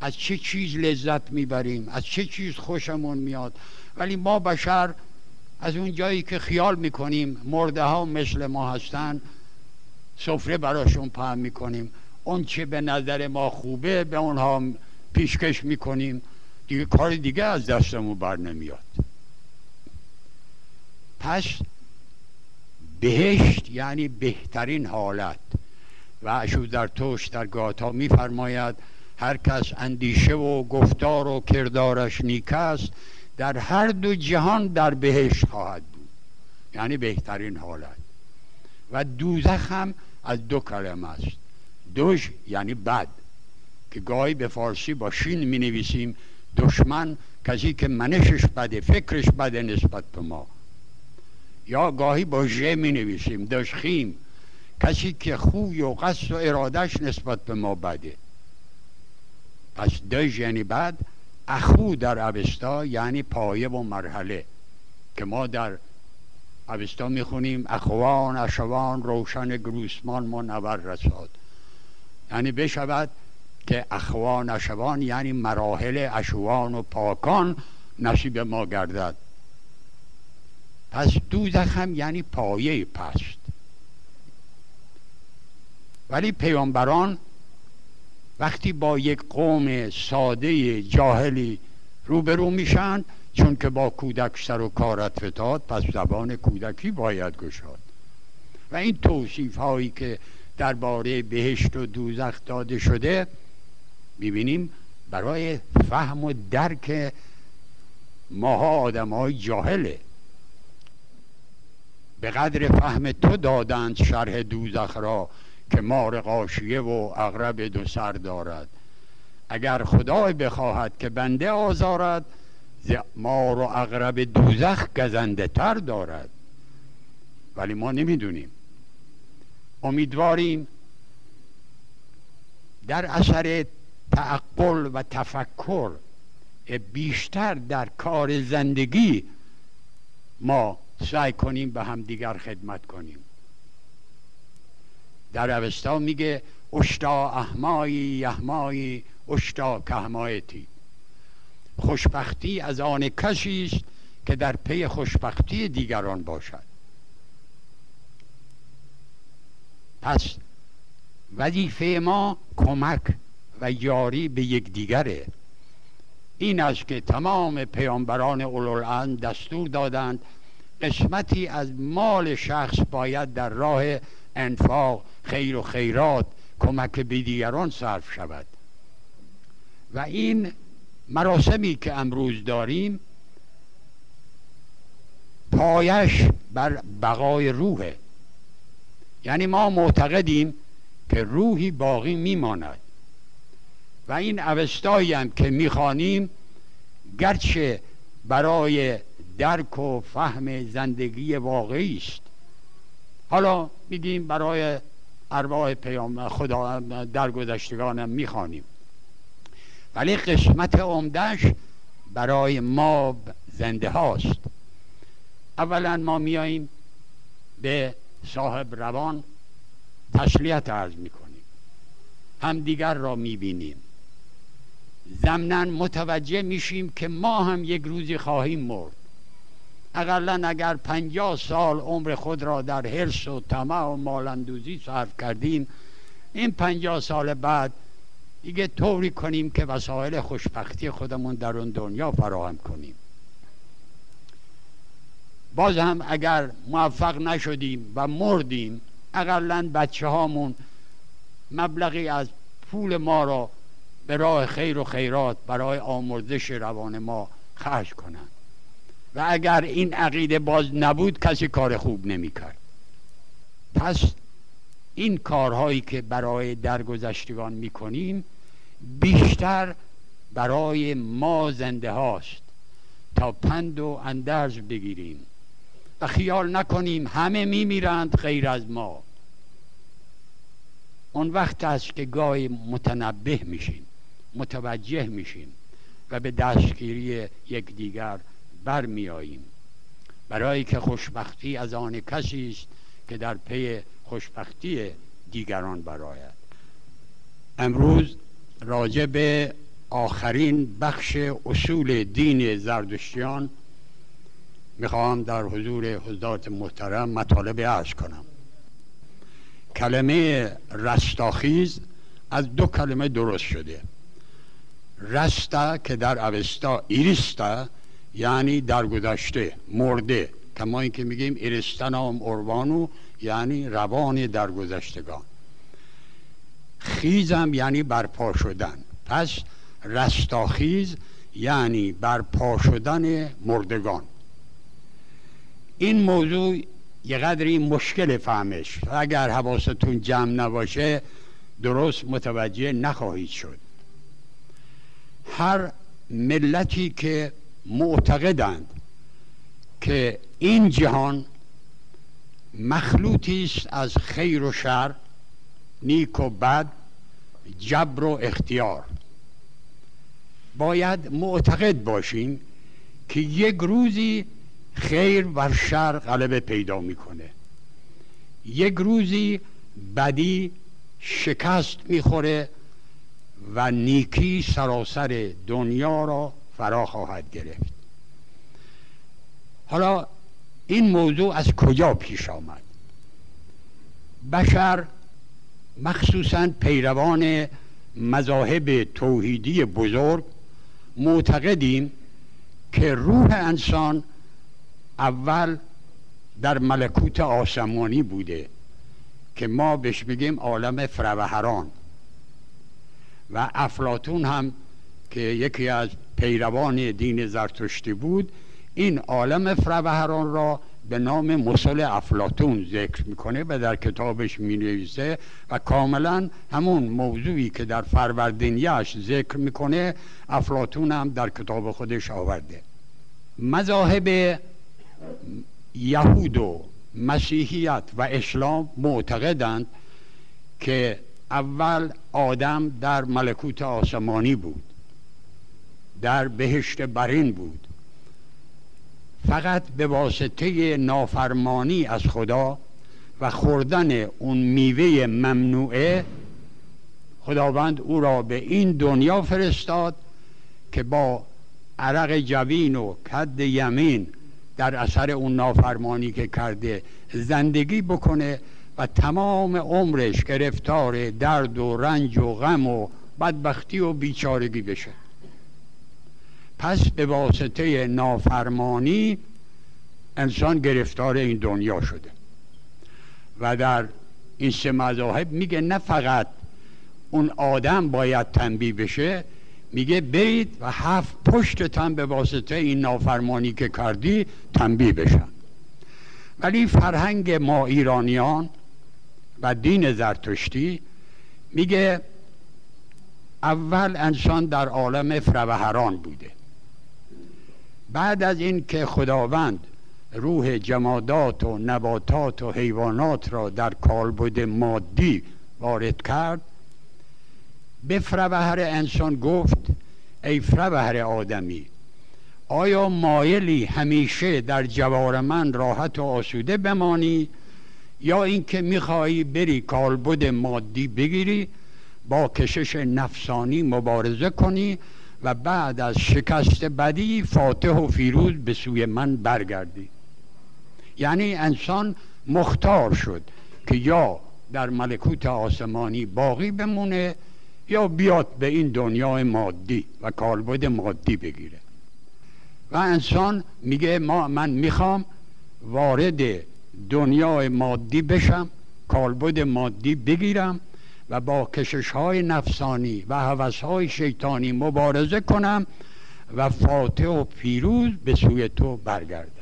از چه چیز لذت می‌بریم؟ از چه چیز خوشمون میاد؟ ولی ما بشر از اون جایی که خیال می‌کنیم مرده ها مثل ما هستن سفره براشون پهم می‌کنیم. اون چه به نظر ما خوبه به اونها پیشکش می‌کنیم. دیگه کار دیگه از دستمون بر نمیاد. پس بهشت یعنی بهترین حالت. و اشو در توش در گاتا میفرماید هر کس اندیشه و گفتار و کردارش نیک است در هر دو جهان در بهشت خواهد بود. یعنی بهترین حالت. و دوزخ هم از دو کلمه است. دوش یعنی بد که گاهی به فارسی با شین می نویسیم دشمن کسی که منشش بده فکرش بده نسبت به ما. یا گاهی با ژ می نویسیم دشخیم کسی که خوی و قصد و ارادش نسبت به ما بده. پس دش یعنی بد اخو در اوستا یعنی پایه و مرحله که ما در اوستا می‌خونیم اخوان اشوان روشن گروسمان منور رساد. یعنی بشود که اخوان اشوان یعنی مراحل اشوان و پاکان نصیب ما گردد. پس دوزخ هم یعنی پایه پست ولی پیامبران وقتی با یک قوم ساده جاهلی روبرو میشن چون که با کودک سر و کارت فتاد پس زبان کودکی باید گشاد. و این توصیف هایی که درباره بهشت و دوزخ داده شده می‌بینیم برای فهم و درک ماها آدم های جاهله. به قدر فهم تو دادند شرح دوزخ را که مار قاشیه و اغرب دو سر دارد. اگر خدای بخواهد که بنده آزارد مار و اغرب دوزخ گزنده تر دارد. ولی ما نمی‌دونیم. امیدواریم در اثر تعقل و تفکر بیشتر در کار زندگی ما سعی کنیم به هم دیگر خدمت کنیم. در اوستا میگه اشتا احمایی یحمایی اشتا کهمایتی. خوشبختی از آن کسی است که در پی خوشبختی دیگران باشد. پس وظیفه ما کمک و یاری به یکدیگره. این است که تمام پیامبران اولوالعزم دستور دادند قسمتی از مال شخص باید در راه انفاق خیر و خیرات کمک به دیگران صرف شود. و این مراسمی که امروز داریم پایش بر بقای روحه. یعنی ما معتقدیم که روحی باقی میماند. و این اوستایی هم که می‌خوانیم گرچه برای درک و فهم زندگی واقعی است. حالا میگیم برای ارواح پیام خدا درگذشتگانم می‌خوانیم. ولی قسمت عمدهش برای ما زنده هاست. اولا ما میاییم به صاحب روان تسلیت عرض می‌کنیم. همدیگر را می‌بینیم. ضمنا متوجه میشیم که ما هم یک روزی خواهیم مرد. اقلا اگر پنجاه سال عمر خود را در حرس و طمع و مالندوزی صرف کردیم این پنجاه سال بعد دیگه طوری کنیم که وسایل خوشبختی خودمون در اون دنیا فراهم کنیم. باز هم اگر موفق نشدیم و مردیم اقلا بچه هامون مبلغی از پول ما را به راه خیر و خیرات برای آمرزش روان ما خرج کنند. و اگر این عقیده باز نبود کسی کار خوب نمی‌کرد. پس این کارهایی که برای درگذشتگان می‌کنیم بیشتر برای ما زنده هاست تا پند و اندرز بگیریم و خیال نکنیم همه میمیرند غیر از ما. اون وقت است که گاهی متنبه میشیم متوجه میشیم و به دستگیری یکدیگر برمیاییم. برای که خوشبختی از آن کسی است که در پی خوشبختی دیگران براید امروز راجع به آخرین بخش اصول دین زردشتیان می‌خواهم در حضور حضرات محترم مطالب عرض کنم. کلمه رستاخیز از دو کلمه درست شده. رستا که در اوستا ایریستا یعنی در گذشته مرده کما اینکه میگیم ایرستنام اروانو یعنی روان درگذشتگان. خیزم یعنی برپا شدن. پس رستاخیز یعنی برپا شدن مردگان. این موضوع یه قدری مشکل فهمش. اگر حواستون جمع نباشه درست متوجه نخواهید شد. هر ملتی که معتقدند که این جهان مخلوطی است از خیر و شر نیک و بد جبر و اختیار. باید معتقد باشیم که یک روزی خیر و شر غلبه پیدا می‌کنه. یک روزی بدی شکست می‌خوره و نیکی سراسر دنیا را فرا خواهد گرفت. حالا این موضوع از کجا پیش آمد؟ بشر مخصوصا پیروان مذاهب توحیدی بزرگ معتقدیم که روح انسان اول در ملکوت آسمانی بوده که ما بهش بگیم عالم فروهران و افلاتون هم که یکی از پیروان دین زرتشتی بود این عالم فروهران را به نام مسل افلاتون ذکر می‌کنه و در کتابش می‌نویسه و کاملا همون موضوعی که در فروردینیش ذکر می‌کنه افلاتون هم در کتاب خودش آورده. مذاهب یهود و مسیحیت و اسلام معتقدند که اول آدم در ملکوت آسمانی بود. در بهشت برین بود. فقط به واسطه نافرمانی از خدا و خوردن اون میوه ممنوعه خداوند او را به این دنیا فرستاد که با عرق جوین و کد یمین در اثر اون نافرمانی که کرده زندگی بکنه و تمام عمرش گرفتار درد و رنج و غم و بدبختی و بیچارگی بشه. پس به واسطه نافرمانی انسان گرفتار این دنیا شده. و در این سه مذاهب میگه نه فقط اون آدم باید تنبیه بشه میگه برید و هفت پشتتن به واسطه این نافرمانی که کردی تنبیه بشن. ولی فرهنگ ما ایرانیان و دین زرتشتی میگه اول انسان در عالم فروهران بوده. بعد از این که خداوند روح جمادات و نباتات و حیوانات را در کالبد مادی وارد کرد به فروهر انسان گفت ای فروهر آدمی آیا مایلی همیشه در جوار من راحت و آسوده بمانی یا اینکه می‌خواهی بری کالبد مادی بگیری با کشش نفسانی مبارزه کنی و بعد از شکست بدی فاتح و فیروز به سوی من برگردی. یعنی انسان مختار شد که یا در ملکوت آسمانی باقی بمونه یا بیاد به این دنیای مادی و کالبد مادی بگیره. و انسان میگه ما من می‌خوام وارد دنیای مادی بشم کالبد مادی بگیرم و با کشش های نفسانی و حوث های شیطانی مبارزه کنم و فاتح و پیروز به سوی تو برگردم.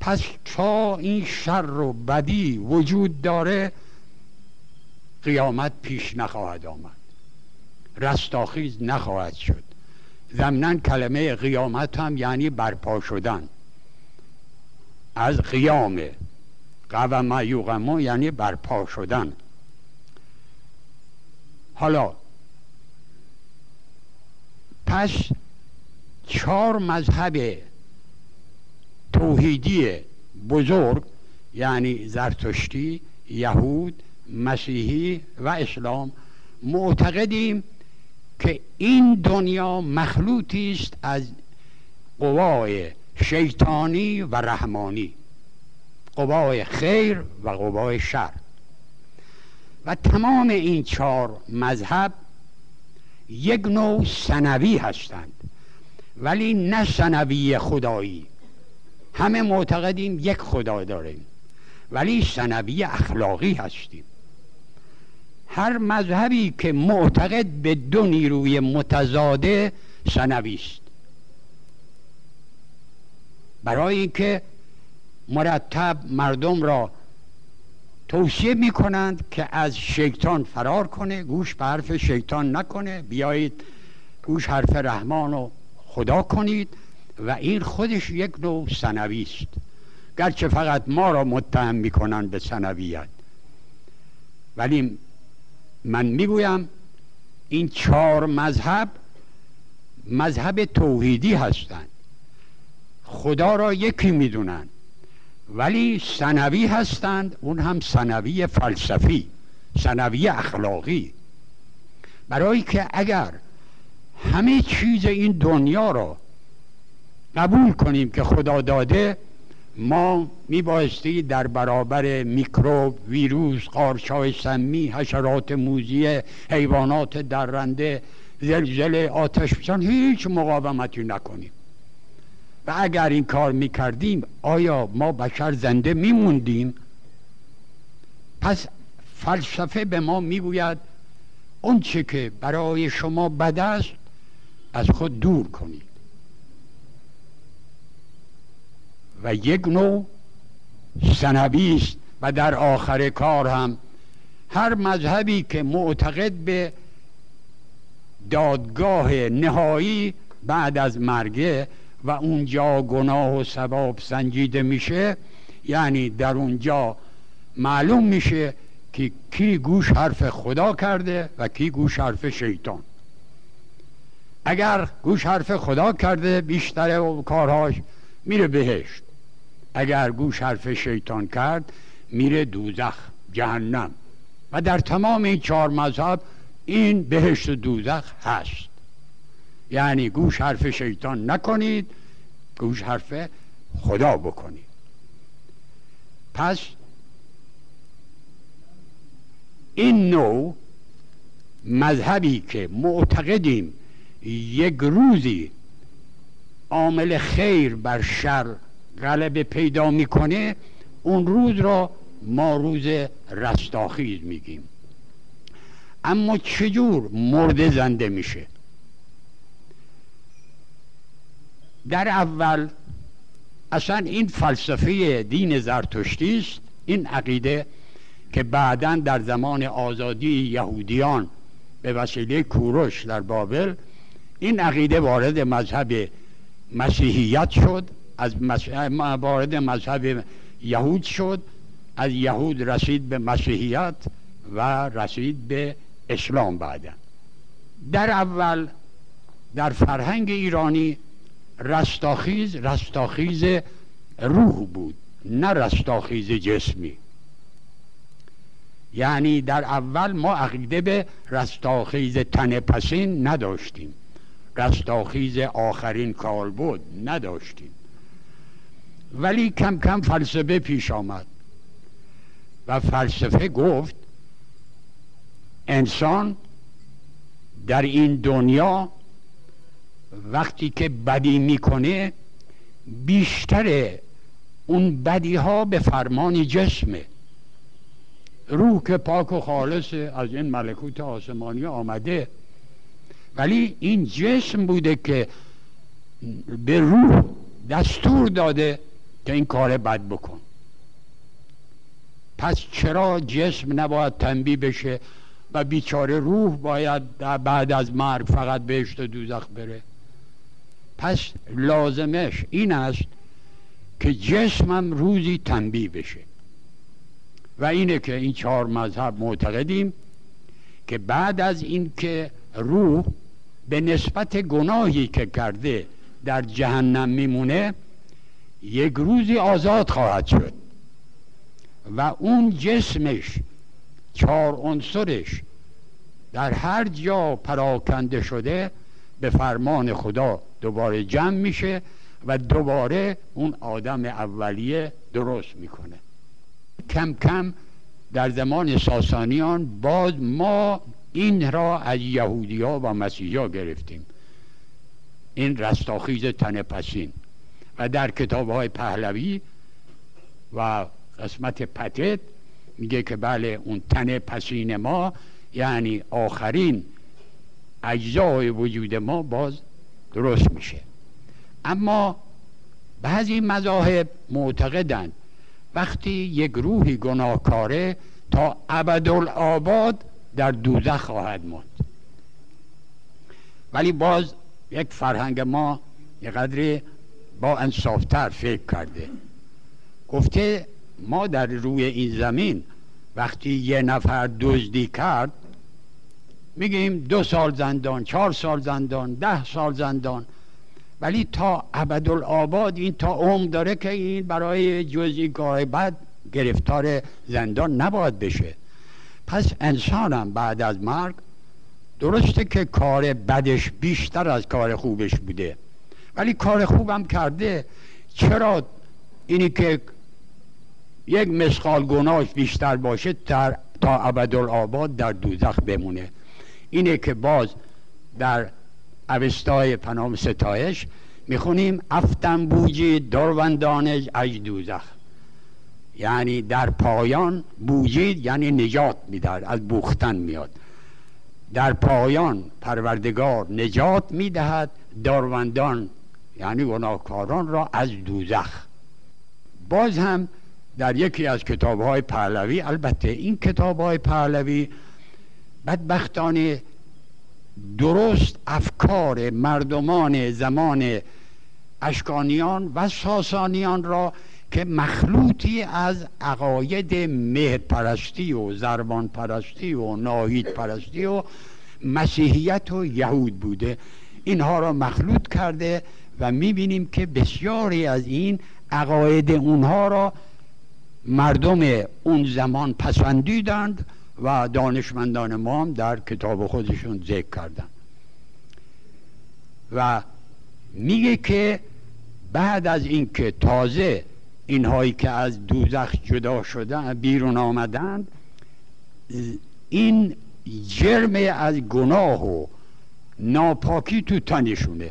پس تا این شر و بدی وجود داره قیامت پیش نخواهد آمد. رستاخیز نخواهد شد. ضمنا کلمه قیامت هم یعنی برپا شدن. از قیام قوم یوقمو یعنی برپا شدن. حالا پس چهار مذهب توحیدی بزرگ یعنی زرتشتی یهود مسیحی و اسلام معتقدیم که این دنیا مخلوطی است از قوای شیطانی و رحمانی قوای خیر و قوای شر. و تمام این چهار مذهب یک نوع سنوی هستند. ولی نه سنوی خدایی. همه معتقدیم یک خدا داریم. ولی سنوی اخلاقی هستیم. هر مذهبی که معتقد به دو نیروی متضاده سنوی است. برای اینکه مرتب مردم را توصیه می کنند که از شیطان فرار کنه گوش به حرف شیطان نکنه. بیایید گوش حرف رحمان و خدا کنید و این خودش یک نوع سنوی است. گرچه فقط ما را متهم می‌کنند به سنویت ولی من می‌گویم این چهار مذهب مذهب توحیدی هستند. خدا را یکی می‌دونند. ولی سنوی هستند اون هم سنوی فلسفی سنوی اخلاقی. برای که اگر همه چیز این دنیا را قبول کنیم که خدا داده ما میبایستی در برابر میکروب ویروس قارچای سمی حشرات موزیه حیوانات درنده زلزله آتش هیچ مقاومتی نکنیم. و اگر این کار می‌کردیم آیا ما بشر زنده میموندیم؟ پس فلسفه به ما می‌گوید اون چه که برای شما بد است از خود دور کنید. و یک نوع سنوی است و در آخر کار هم. هر مذهبی که معتقد به دادگاه نهایی بعد از مرگه و اونجا گناه و ثواب سنجیده میشه یعنی در اونجا معلوم میشه که کی گوش حرف خدا کرده و کی گوش حرف شیطان. اگر گوش حرف خدا کرده بیشتر کارهاش میره بهشت. اگر گوش حرف شیطان کرد میره دوزخ جهنم. و در تمام این چهار مذهب این بهشت و دوزخ هست. یعنی گوش حرف شیطان نکنید گوش حرف خدا بکنید. پس این نوع مذهبی که معتقدیم یک روزی عامل خیر بر شر غلبه پیدا می‌کنه اون روز را ما روز رستاخیز میگیم. اما چجور مرده زنده میشه؟ در اول اصلا این فلسفه دین زرتشتی است این عقیده که بعدا در زمان آزادی یهودیان به وسیله کوروش در بابل این عقیده وارد مذهب مسیحیت شد از وارد مذهب یهود شد از یهود رسید به مسیحیت و رسید به اسلام بعدا. در اول در فرهنگ ایرانی رستاخیز رستاخیز روح بود نه رستاخیز جسمی. یعنی در اول ما عقیده به رستاخیز تن پسین نداشتیم. رستاخیز آخرین کال بود نداشتیم. ولی کم کم فلسفه پیش آمد. و فلسفه گفت انسان در این دنیا وقتی که بدی می‌کنه بیشتر اون بدی ها به فرمان جسمه. روح که پاک و خالص از این ملکوت آسمانی آمده. ولی این جسم بوده که به روح دستور داده که این کار بد بکن. پس چرا جسم نباید تنبیه بشه و بیچاره روح باید بعد از مرگ فقط بهشت و دوزخ بره؟ پس لازمش این است که جسمم روزی تنبیه بشه. و اینه که این چهار مذهب معتقدیم که بعد از اینکه روح به نسبت گناهی که کرده در جهنم میمونه یک روزی آزاد خواهد شد. و اون جسمش چهار عنصرش در هر جا پراکنده شده به فرمان خدا دوباره جمع میشه و دوباره اون آدم اولیه درست می‌کنه. کم کم در زمان ساسانیان باز ما این را از یهودی ها و مسیحی ها گرفتیم. این رستاخیز تن پسین و در کتاب های پهلوی و قسمت پتت میگه که بله اون تن پسین ما یعنی آخرین اجزای وجود ما باز درست میشه. اما بعضی مذاهب معتقدند وقتی یک روحی گناهکاره تا ابدالآباد در دوزخ خواهد موند ولی باز یک فرهنگ ما یه قدری با انصافتر فکر کرده. گفته ما در روی این زمین وقتی یه نفر دزدی کرد میگیم دو سال زندان چهار سال زندان ده سال زندان. ولی تا ابدالآباد این تا عمر داره که این برای جزئی کار بعد گرفتار زندان نباید بشه. پس انسانم بعد از مرگ درسته که کار بدش بیشتر از کار خوبش بوده. ولی کار خوبم کرده. چرا اینی که یک مسخال گناهش بیشتر باشه تا ابدالآباد در دوزخ بمونه؟ اینه که باز در اوستای پنام ستایش می‌خونیم افتن بوجی دروندانج اج دوزخ یعنی در پایان بوجید یعنی نجات می‌دهد از بوختن میاد. در پایان پروردگار نجات می‌دهد داروندان یعنی گناهکاران را از دوزخ باز هم در یکی از کتاب های پهلوی البته این کتاب های پهلوی بدبختانه درست افکار مردمان زمان اشکانیان و ساسانیان را که مخلوطی از عقاید مهر پرستی و زربان پرستی و ناهید پرستی و مسیحیت و یهود بوده. اینها را مخلوط کرده و می‌بینیم که بسیاری از این عقاید اونها را مردم اون زمان پسندیدند و دانشمندان ما هم در کتاب خودشون ذکر کردند و میگه که بعد از اینکه تازه اینهایی که از دوزخ جدا شدن بیرون آمدند این جرم از گناه و ناپاکی تو تنشونه.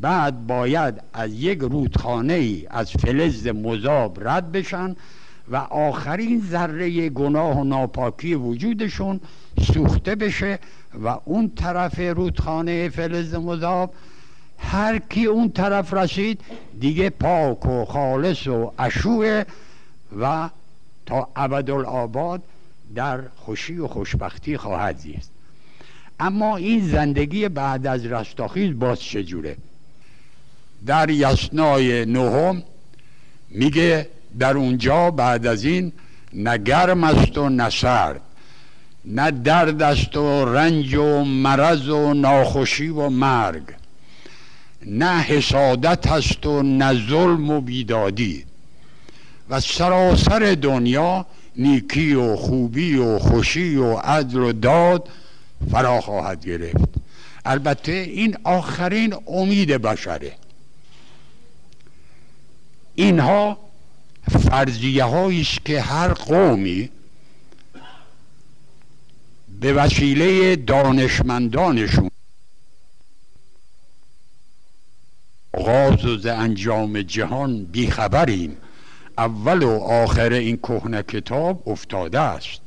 بعد باید از یک رودخانه ای از فلز مذاب رد بشن و آخرین ذره گناه و ناپاکی وجودشون سوخته بشه و اون طرف رودخانه فلز مذاب هر کی اون طرف رسید دیگه پاک و خالص و اشوه و تا ابدالآباد در خوشی و خوشبختی خواهد زیست. اما این زندگی بعد از رستاخیز باز چجوره در یسنای نهم میگه در اونجا بعد از این نه گرم است و نه سرد نه درد است و رنج و مرض و ناخوشی و مرگ نه حسادت هست و نه ظلم و بیدادی. و سراسر دنیا نیکی و خوبی و خوشی و عدل و داد فرا خواهد گرفت. البته این آخرین امید بشره. اینها فرضیه است که هر قومی به وسیله دانشمندانشون آغاز و انجام جهان بیخبریم اول و آخر این کهنه کتاب افتاده است.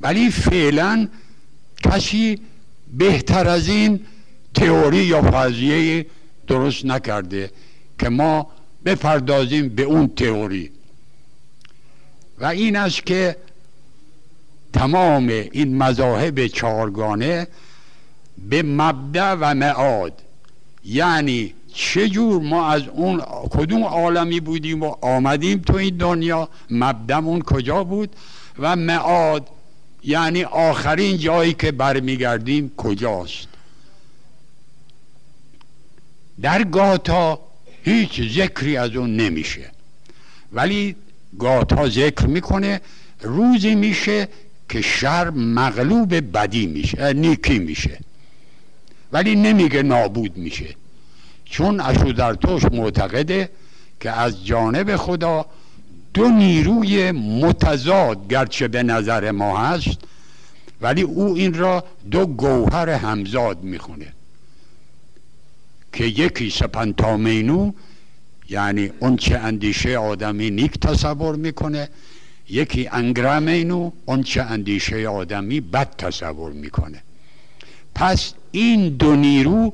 ولی فعلا کسی بهتر از این تئوری یا فرضیه درست نکرده که ما بپردازیم به اون تئوری. و این است که تمام این مذاهب چهارگانه به مبدع و معاد یعنی چجور ما از اون کدوم عالمی بودیم و آمدیم تو این دنیا مبدمون کجا بود و معاد یعنی آخرین جایی که برمیگردیم کجاست؟ در گاتا هیچ ذکری از اون نمیشه. ولی گاتا ذکر می‌کنه روزی میشه که شر مغلوب بدی میشه نیکی میشه. ولی نمیگه نابود میشه. چون اشودرتوش معتقده که از جانب خدا دو نیروی متضاد گرچه به نظر ما هست ولی او این را دو گوهر همزاد می‌خونه. که یکی سپنتامینو یعنی اون چه اندیشه آدمی نیک تصور می‌کنه یکی انگرامینو اون چه اندیشه آدمی بد تصور می‌کنه. پس این دو نیرو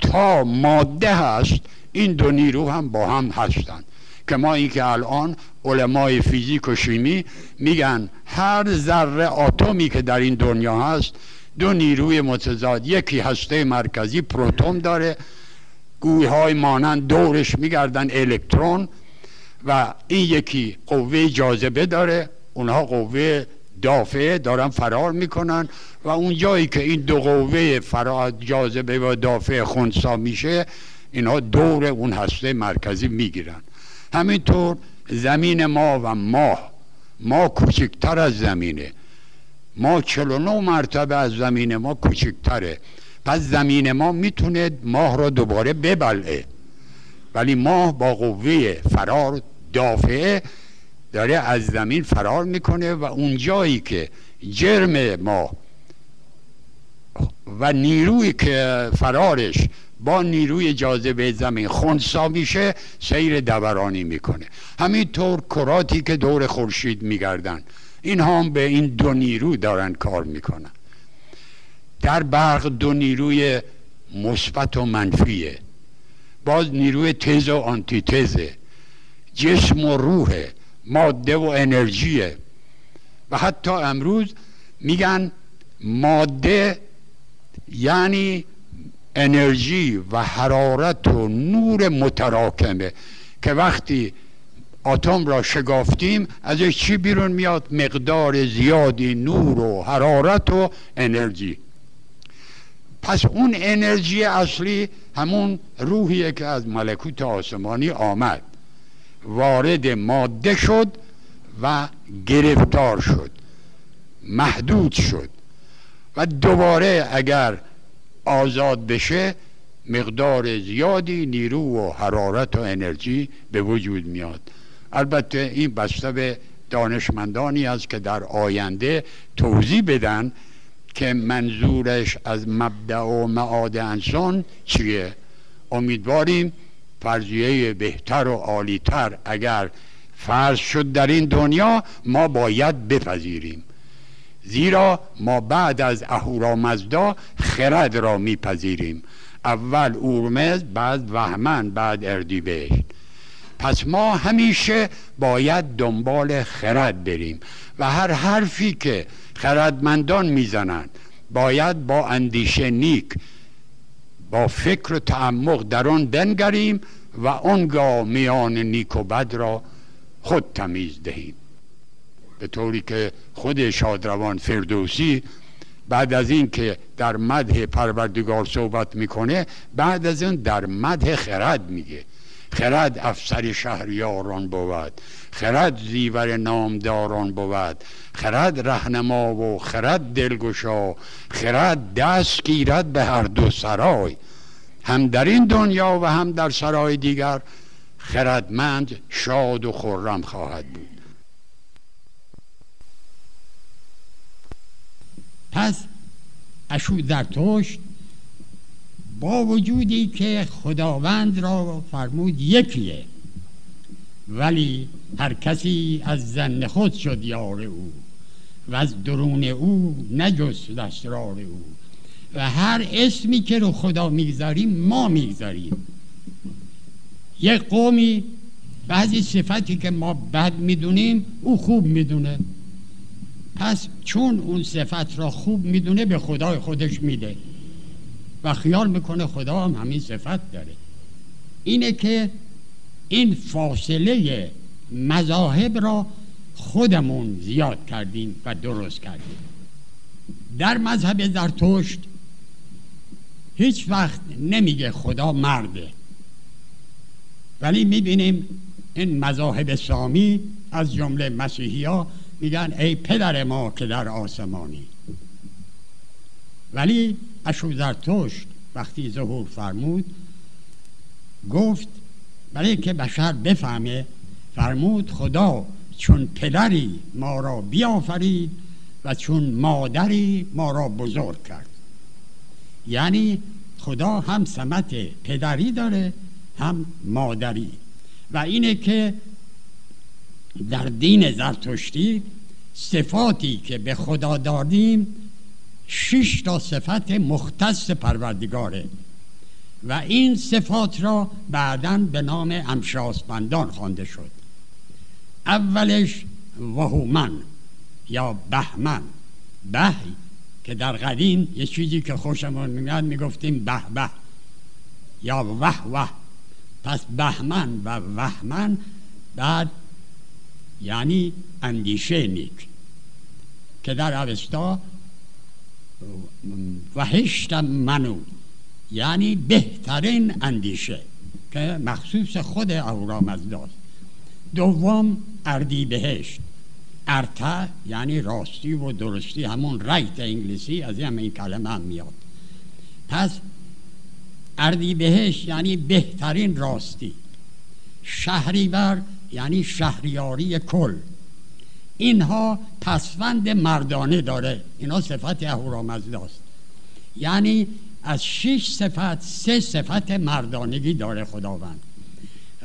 تا ماده هست این دو نیرو هم با هم هستند که ما این که الان علمای فیزیک و شیمی میگن هر ذره اتمی که در این دنیا هست دو نیروی متضاد یکی هسته مرکزی پروتون داره گوی های مانند دورش میگردن الکترون و این یکی قوه جاذبه داره. اونها قوه دافعه دارن فرار می‌کنن و اون جایی که این دو قوه فرار جاذبه و دافعه خونسا میشه اینها دور اون هسته مرکزی می‌گیرن. همینطور زمین ما و ماه. ما کوچکتر از زمینه. ما 49 مرتبه از زمین ما کوچکتره. پس زمین ما می‌تونه ماه را دوباره ببلعه ولی ماه با قوه فرار دافعه داره از زمین فرار می‌کنه و اون جایی که جرم ما و نیروی که فرارش با نیروی جاذبه زمین خونسا میشه سیر دورانی می‌کنه. همینطور کراتی که دور خورشید میگردن این هم به این دو نیرو دارن کار می‌کنن. در برق دو نیروی مثبت و منفیه. باز نیروی تز و آنتی تزه جسم و روحه ماده و انرژیه. و حتی امروز میگن ماده یعنی انرژی و حرارت و نور متراکمه. که وقتی اتم را شگافتیم ازش چی بیرون میاد؟ مقدار زیادی نور و حرارت و انرژی. پس اون انرژی اصلی همون روحیه که از ملکوت آسمانی آمد. وارد ماده شد و گرفتار شد. محدود شد. و دوباره اگر آزاد بشه مقدار زیادی نیرو و حرارت و انرژی به وجود میاد. البته این بسته به دانشمندانی است که در آینده توضیح بدن که منظورش از مبدع و معاد انسان چیه؟ امیدواریم فرضیه بهتر و عالیتر اگر فرض شد در این دنیا ما باید بپذیریم. زیرا ما بعد از اهورامزدا خرد را میپذیریم. اول اورمز بعد وهمن بعد اردیبهشت. پس ما همیشه باید دنبال خرد بریم. و هر حرفی که خردمندان می‌زنند باید با اندیشه نیک با فکر و تعمق در آن بنگریم و آنگاه میان نیک و بد را خود تمیز دهیم. به طوری که خود شادروان فردوسی بعد از این که در مده پروردگار صحبت می‌کنه بعد از اون در مده خرد میگه. خرد افسر شهریاران بود. خرد زیور نامداران بود. خرد رهنما و خرد دلگشا. خرد دست گیرد به هر دو سرای. هم در این دنیا و هم در سرای دیگر خردمند شاد و خرم خواهد بود. پس اشو زرتشت با وجودی که خداوند را فرمود یکیه. ولی هر کسی از زن خود شد یار او و از درون او نجست اسرار او و هر اسمی که رو خدا می‌گذاریم ما می‌گذاریم. یک قومی بعضی صفتی که ما بد می‌دونیم او خوب می‌دونه. پس چون اون صفت را خوب می‌دونه به خدای خودش میده. و خیال می‌کنه خدا هم همین صفت داره. اینه که این فاصله مذاهب را خودمون زیاد کردیم و درست کردیم. در مذهب زرتشت هیچ وقت نمیگه خدا مرده. ولی می‌بینیم این مذاهب سامی از جمله مسیحی ها میگن ای پدر ما که در آسمانی. ولی اشوزرتشت وقتی ظهور فرمود گفت برای که بشر بفهمه فرمود خدا چون پدری ما را بیافرید و چون مادری ما را بزرگ کرد. یعنی خدا هم سمت پدری داره هم مادری. و اینه که در دین زرتشتی صفاتی که به خدا دادیم شش تا صفت مختص پروردگاره. و این صفات را بعدا به نام امشاسپندان خوانده شد. اولش وهومن یا بهمن. به که در قدیم یه چیزی که خوشمون میاد می‌گفتیم به به. یا وح وح پس بهمن و وهمن بعد یعنی اندیشه نیک. که در اوستا وحشت منو. یعنی بهترین اندیشه که مخصوص خود اهورامزداست دوم اردی بهشت. ارته یعنی راستی و درستی همون رایت انگلیسی از این کلمه هم میاد. پس اردی بهشت یعنی بهترین راستی. شهریور یعنی شهریاری کل. اینها پسوند مردانه داره. اینا صفت اهورامزداست. یعنی از شش صفت سه صفت مردانگی داره خداوند.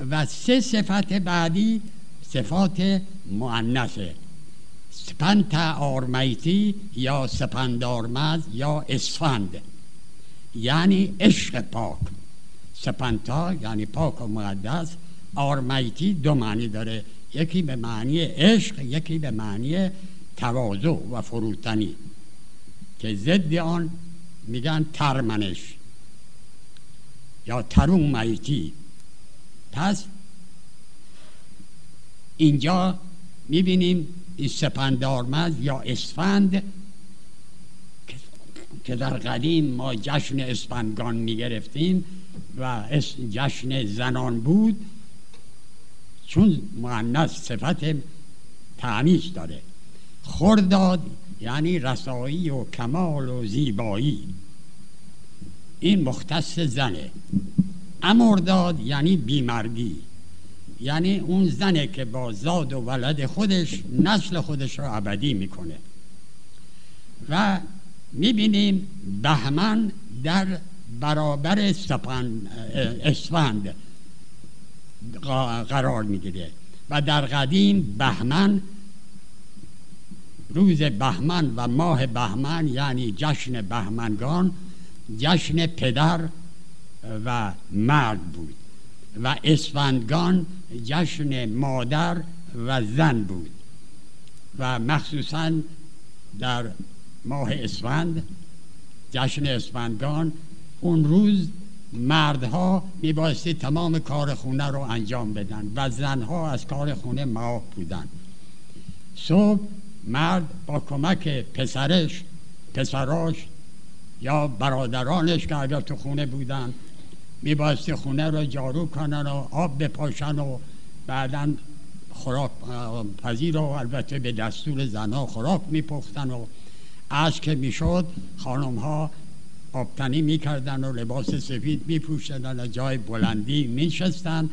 و سه صفت بعدی صفات معنسه سپنت آرمیتی یا سپندارمز یا اسفند. یعنی عشق پاک. سپنتا یعنی پاک و مقدس آرمیتی دو معنی داره. یکی به معنی عشق یکی به معنی تواضع و فروتنی. که ضد آن میگن ترمنش یا ترون میتی پس اینجا می‌بینیم این سپندارمز یا اسفند که در قدیم ما جشن اسفندگان می‌گرفتیم و جشن زنان بود. چون معنیس صفت تعمیش داره. خرداد یعنی رسایی و کمال و زیبایی. این مختص زنه. امرداد یعنی بیمردی یعنی اون زنه که با زاد و ولد خودش نسل خودش رو ابدی می‌کنه. و می‌بینیم بهمن در برابر اسفند. قرار می‌گیره. و در قدیم بهمن روز بهمن و ماه بهمن یعنی جشن بهمنگان جشن پدر و مرد بود. و اسفندگان جشن مادر و زن بود. و مخصوصا در ماه اسفند جشن اسفندگان اون روز مردها میبایستی تمام کار خونه رو انجام بدن و زنها از کار خونه معاف بودن. صبح مرد با کمک پسرش پسراش یا برادرانش که اگر تو خونه بودن میبایستی خونه رو جارو کنن و آب بپاشن و بعدا خوراک پذیر رو البته به دستور زنها خوراک میپختن و از که می‌شد خانم ها آبتنی می‌کردن و لباس سفید میپوشیدن و جای بلندی میشستن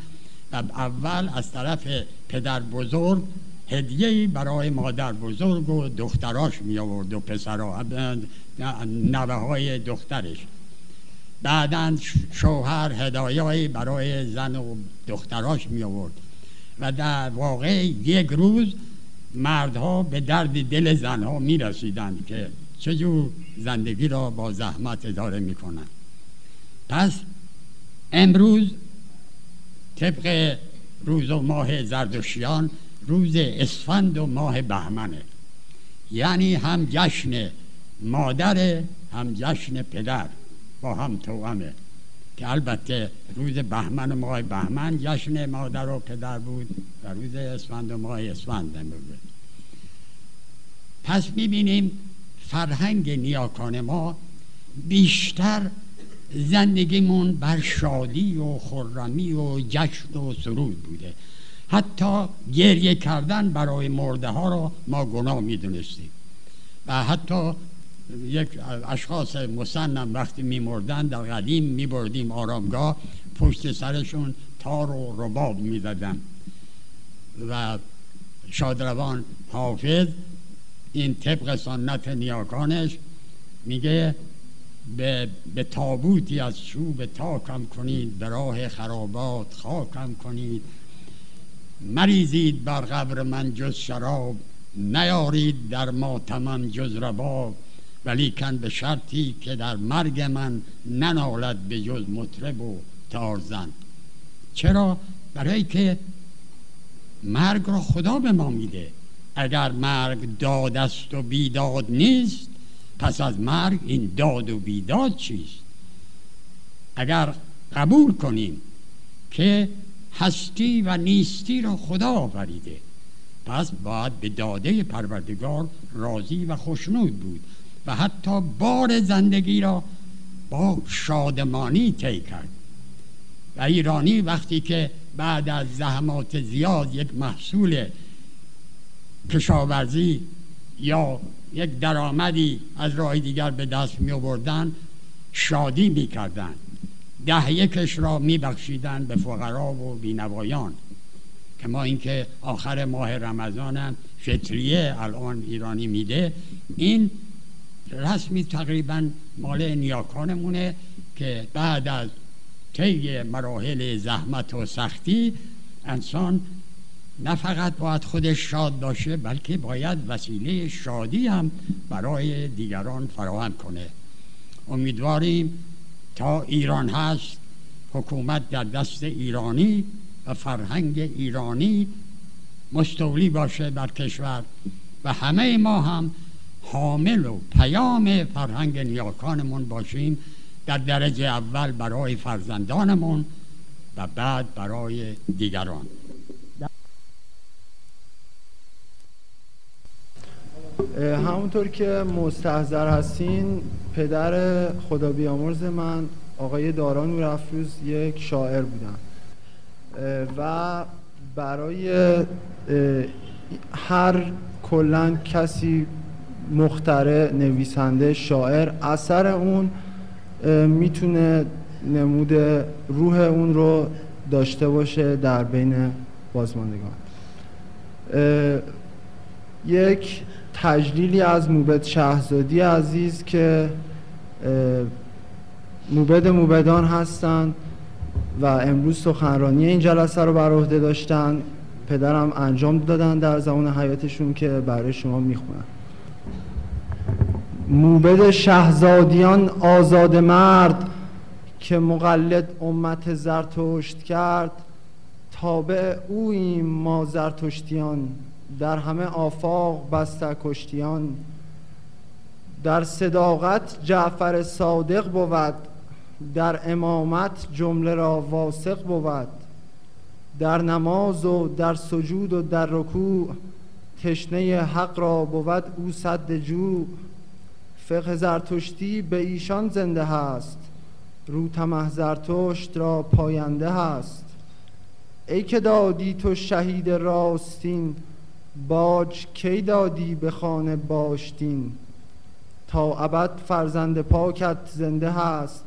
و اول از طرف پدر بزرگ هدیه برای مادر بزرگ و دختراش می آورد و پسرها نوه های دخترش. بعدا شوهر هدایایی برای زن و دختراش می آورد و در واقع یک روز مردها به درد دل زنها می رسیدند که چجور زندگی را با زحمت اداره می کنند. پس امروز طبق روز و ماه زردشیان روز اسفند و ماه بهمنه. یعنی هم جشن مادر هم جشن پدر با هم توامه که البته روز بهمن و ماه بهمن جشن مادر و پدر بود و روز اسفند و ماه اسفند بود پس می‌بینیم فرهنگ نیاکان ما بیشتر زندگیمون بر شادی و خرمی و جشن و سرود بوده. حتی گریه کردن برای مرده ها را ما گناه می‌دونستیم. و حتی یک اشخاص مسنم وقتی میمردن در قدیم میبردیم آرامگاه پشت سرشون تار و رباب می‌زدن. و شادروان حافظ این طبق سنت نیاکانش میگه به, به تابوتی از چوب تاکم کنید به راه خرابات خاکم کنید. مریزید بر قبر من جز شراب نیارید در ماتمم جز رباب. ولیکن به شرطی که در مرگ من ننالد به جز مطرب و تارزن. چرا؟ برای که مرگ را خدا به ما میده. اگر مرگ داد است و بیداد نیست پس از مرگ این داد و بیداد چیست؟ اگر قبول کنیم که هستی و نیستی را خدا آفریده پس باید به داده پروردگار راضی و خوشنود بود و حتی بار زندگی را با شادمانی طی کرد. و ایرانی وقتی که بعد از زحمات زیاد یک محصول کشاورزی یا یک درآمدی از راه دیگر به دست می آوردن شادی می کردن ده یکش را می بخشیدن به فقرا و بینوایان که ما اینکه آخر ماه رمضان هم فطریه الان ایرانی میده. این رسمی تقریبا مال نیاکانمونه که بعد از طی مراحل زحمت و سختی انسان نه فقط باید خودش شاد باشه بلکه باید وسیله شادی هم برای دیگران فراهم کنه. امیدواریم تا ایران هست حکومت در دست ایرانی و فرهنگ ایرانی مستولی باشه بر کشور و همه ما هم حامل و پیام فرهنگ نیاکانمون باشیم در درجه اول برای فرزندانمون و بعد برای دیگران. همونطور که مستحضر هستین پدر خدا بیامرز من آقای داران نورافروز یک شاعر بودن. و برای هر کلا کسی مختره نویسنده شاعر اثر اون می‌تونه نمود روح اون رو داشته باشه در بین بازماندگان. یک تجلیلی از موبد شهزادی عزیز که موبد موبدان هستند و امروز سخنرانی این جلسه رو بر عهده داشتن. پدرم انجام دادن در زمان حیاتشون که برای شما می‌خونن. موبد شهزادیان آزاد مرد که مقلد امت زرتشت کرد تابع اویم ما زرتشتیان. در همه آفاق بسته کشتیان. در صداقت جعفر صادق بود در امامت جمله را واسق بود. در نماز و در سجود و در رکوع تشنه حق را بود او صد جو. فقه زرتشتی به ایشان زنده هست رو زرتشت را پاینده هست. ای که دادی تو شهید راستین باج کی دادی به خانه باشتین؟ تا ابد فرزند پاکت زنده هست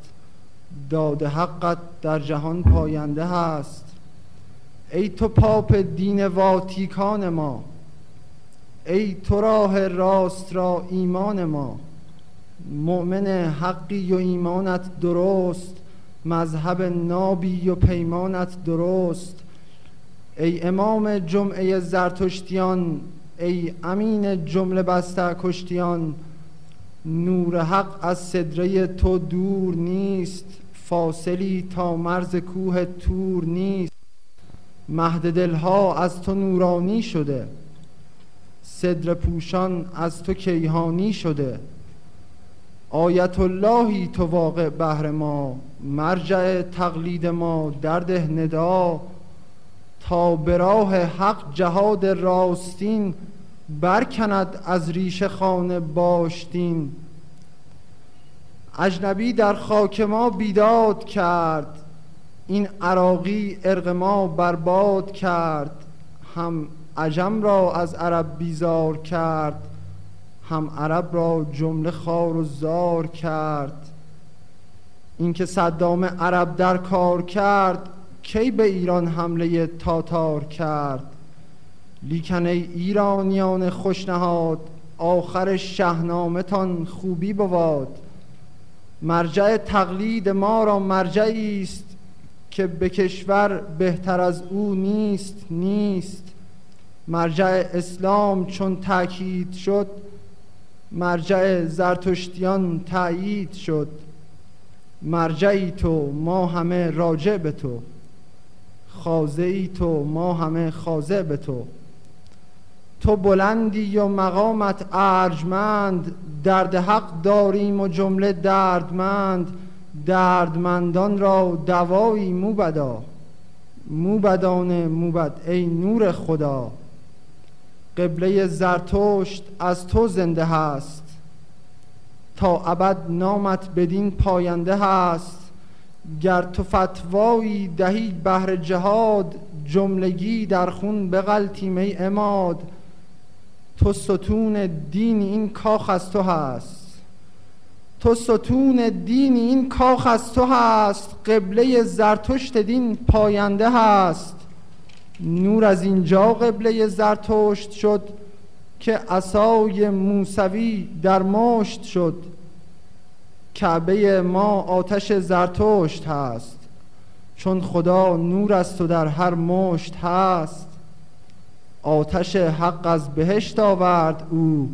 داد حقت در جهان پاینده هست. ای تو پاپ دین واتیکان ما ای تو راه راست را ایمان ما. مؤمن حقی و ایمانت درست مذهب نابی و پیمانت درست. ای امام جمعه زرتشتیان ای امین جمله بسته کشتیان نور حق از صدره تو دور نیست فاصلی تا مرز کوه تور نیست. مهد دلها از تو نورانی شده صدر پوشان از تو کیهانی شده. آیت اللهی تو واقع بهر ما مرجع تقلید ما درده ندا. به راه حق جهاد راستین برکند از ریشه خانه باشتین. اجنبی در خاک ما بیداد کرد این عراقی ارق ما برباد کرد. هم عجم را از عرب بیزار کرد هم عرب را جمله خار و زار کرد. اینکه صدام عرب در کار کرد کی به ایران حمله تاتار کرد؟ لیکن ای ایرانیان خوشنهاد آخر شهنامتان خوبی بود مرجع تقلید ما را مرجعی است که به کشور بهتر از او نیست نیست. مرجع اسلام چون تاکید شد مرجع زرتشتیان تایید شد. مرجعی تو ما همه راجع به تو. خازه تو ما همه خازه به تو. تو بلندی و مقامت ارجمند درد حق داریم و جمله دردمند. دردمندان را دوایی موبدا. موبدان موبد ای نور خدا. قبله زرتشت از تو زنده هست. تا ابد نامت بدین پاینده هست. گر تو فتوایی دهی بهر جهاد جملگی در خون بغلتیم ای اماد تو ستون دین این کاخ از تو هست. تو ستون دین این کاخ از تو هست. قبله زرتشت دین پاینده هست. نور از اینجا قبله زرتشت شد که عصای موسوی در مشت شد. کعبه ما آتش زرتشت هست چون خدا نور است و در هر مشت هست. آتش حق از بهشت آورد او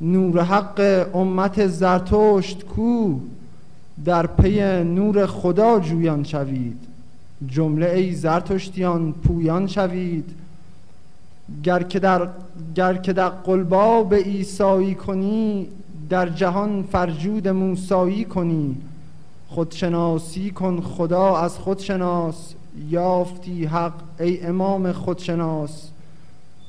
نور حق امت زرتشت کو. در پی نور خدا جویان شوید جمله ای زرتشتیان پویان شوید. گر که در, گر که در قلباب ایسایی کنی در جهان فرجود موسایی کنی. خودشناسی کن خدا از خودشناس. یافتی حق ای امام خودشناس.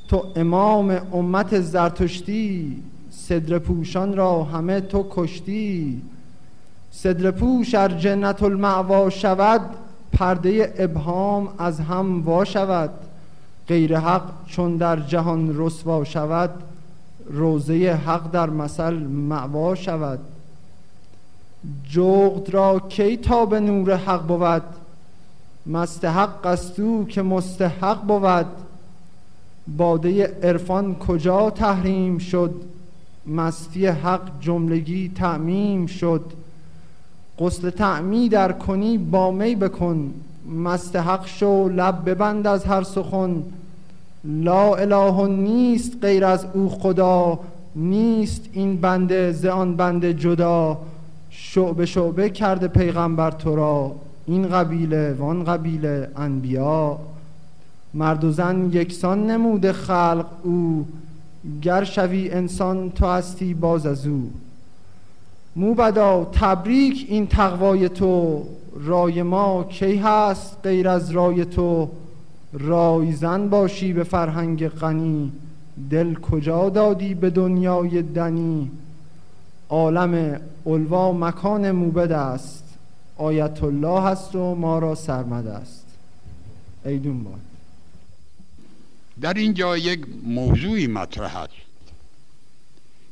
تو امام امت زرتشتی. صدر پوشان را همه تو کشتی. صدر پوش ار جنت المعوا شود پرده ابهام از هم وا شود. غیر حق چون در جهان رسوا شود روزه حق در مثل معوا شود. جغد را کی تا به نور حق بود؟ مستحق است که مستحق بود. باده عرفان کجا تحریم شد؟ مستی حق جملگی تعمیم شد. غسل تعمی در کنی با می بکن. مستحق شو لب ببند از هر سخن. لا اله نیست غیر از او خدا نیست این بنده ز آن بنده جدا. شعبه شعبه کرده پیغمبر تو را این قبیله وان قبیله انبیا. مرد و زن یکسان نموده خلق او گر شوی انسان تو هستی باز از او. موبدا تبریک این تقوای تو. رای ما کی هست غیر از رای تو؟ رایزن باشی به فرهنگ غنی دل کجا دادی به دنیای دنی؟ عالم علوا مکان موبد است آیت الله هست و ما را سرمد است. ایدون باد در اینجا یک موضوعی مطرح است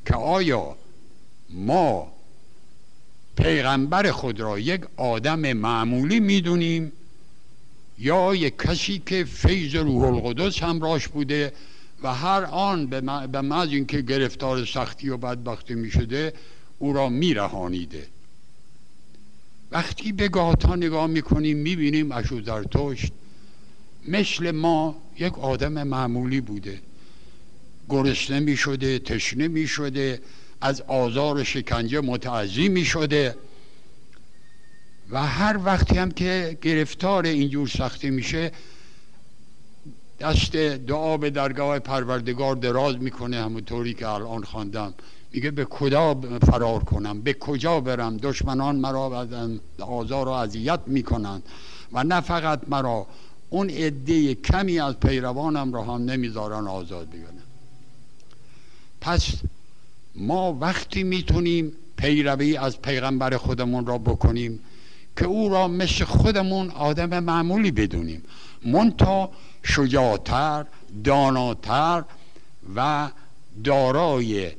که آیا ما پیغمبر خود را یک آدم معمولی می‌دونیم؟ یا یک کسی که فیض روح القدس همراهش بوده و هر آن به محض اینکه گرفتار سختی و بدبختی می شده او را می رهانیده وقتی به گاهتا نگاه می‌کنیم می‌بینیم اشو زرتشت. مثل ما یک آدم معمولی بوده. گرسنه می شده تشنه می شده از آزار شکنجه متعذی می شده و هر وقتی هم که گرفتار اینجور سختی میشه دست دعا به درگاه پروردگار دراز می‌کنه همونطوری که الان خواندم. میگه به کجا فرار کنم؟ به کجا برم؟ دشمنان مرا آزار و اذیت می‌کنند و نه فقط مرا اون عده کمی از پیروانم را هم نمی‌ذارن آزاد بگنم پس ما وقتی می‌تونیم پیروی از پیغمبر خودمون را بکنیم که او را مثل خودمون آدم معمولی بدونیم. منتا شجاعتر داناتر و دارای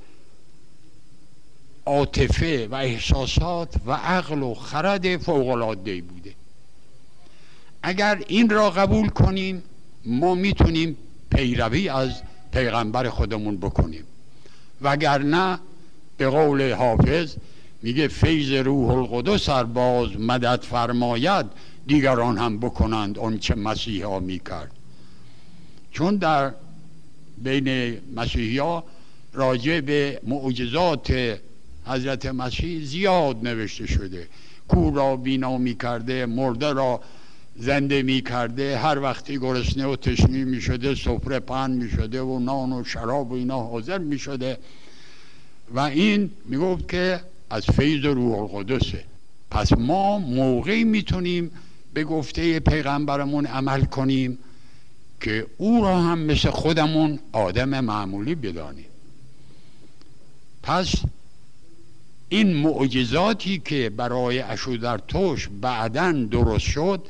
عاطفه و احساسات و عقل و خرد فوقالعاده بوده. اگر این را قبول کنیم ما می‌تونیم پیروی از پیغمبر خودمون بکنیم. وگرنه به قول حافظ میگه فیض روح القدس باز مدد فرماید دیگران هم بکنند آنچه مسیحا می‌کرد. چون در بین مسیحا راجع به معجزات حضرت مسیح زیاد نوشته شده. کور را بینا می‌کرده مرده را زنده می کرده هر وقتی گرسنه و تشنی می شده سفره پن می شده و نان و شراب و اینا حاضر می شده و این می گفت که از فیض روح القدسه. پس ما موقعی می‌تونیم به گفته پیغمبرمون عمل کنیم که او را هم مثل خودمون آدم معمولی بدانیم. پس این معجزاتی که برای اشودرتوش بعدا درست شد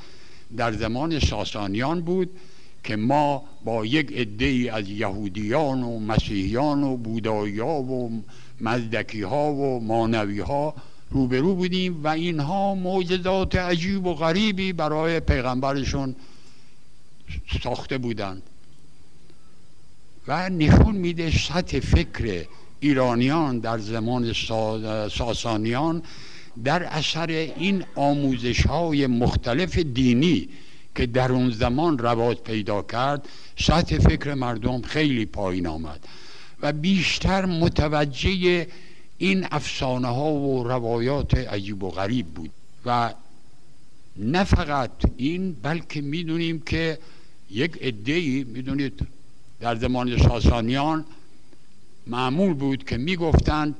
در زمان ساسانیان بود که ما با یک عده از یهودیان و مسیحیان و بودایی و مزدکی ها و مانوی ها روبرو بودیم و اینها معجزات عجیب و غریبی برای پیغمبرشون ساخته بودند. و نشون میده سطح فکر ایرانیان در زمان ساسانیان در اثر این آموزش های مختلف دینی که در اون زمان رواج پیدا کرد سطح فکر مردم خیلی پایین آمد. بیشتر متوجه این افسانه ها و روایات عجیب و غریب بود. و نه فقط این بلکه می‌دونیم که یک ادهی می‌دونید در زمان ساسانیان معمول بود که می‌گفتند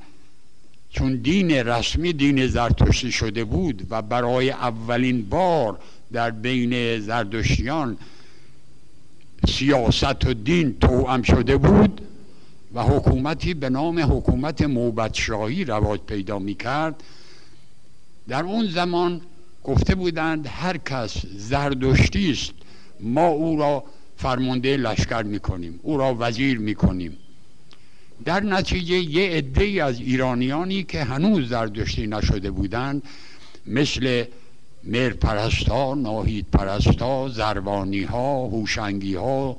چون دین رسمی دین زرتشتی شده بود و برای اولین بار در بین زردشتیان سیاست و دین توأم شده بود و حکومتی به نام حکومت موبتشاهی رواج پیدا می کرد در اون زمان گفته بودند هر کس زردشتی است ما او را فرمانده لشکر می‌کنیم او را وزیر می‌کنیم. در نتیجه یه عده از ایرانیانی که هنوز زردشتی نشده بودند مثل مر پرستا، ناهید پرستا، زروانی ها، هوشنگی ها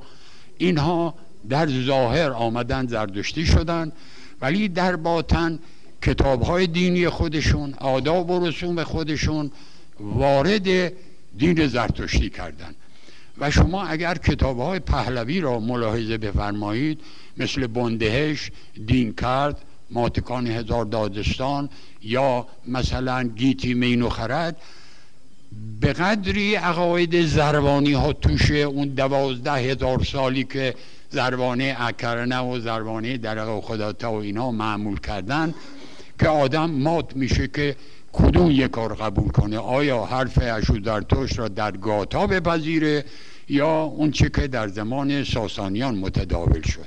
اینها در ظاهر آمدن زردشتی شدند ولی در باطن کتاب های دینی خودشون آداب و رسوم خودشون وارد دین زرتشتی کردند و شما اگر کتاب های پهلوی را ملاحظه بفرمایید مثل بندهش دین کرد ماتکان هزار دادستان یا مثلا گیتی مین خرد به قدری عقاید زروانی ها توشه اون دوازده هزار سالی که زروانه اکرنه و زروانه درق خداتا و اینا معمول کردن که آدم مات میشه که کدوم یک کار قبول کنه؟ آیا حرف اشودرتوش را در گاتا بپذیره یا اون چه که در زمان ساسانیان متداول شد؟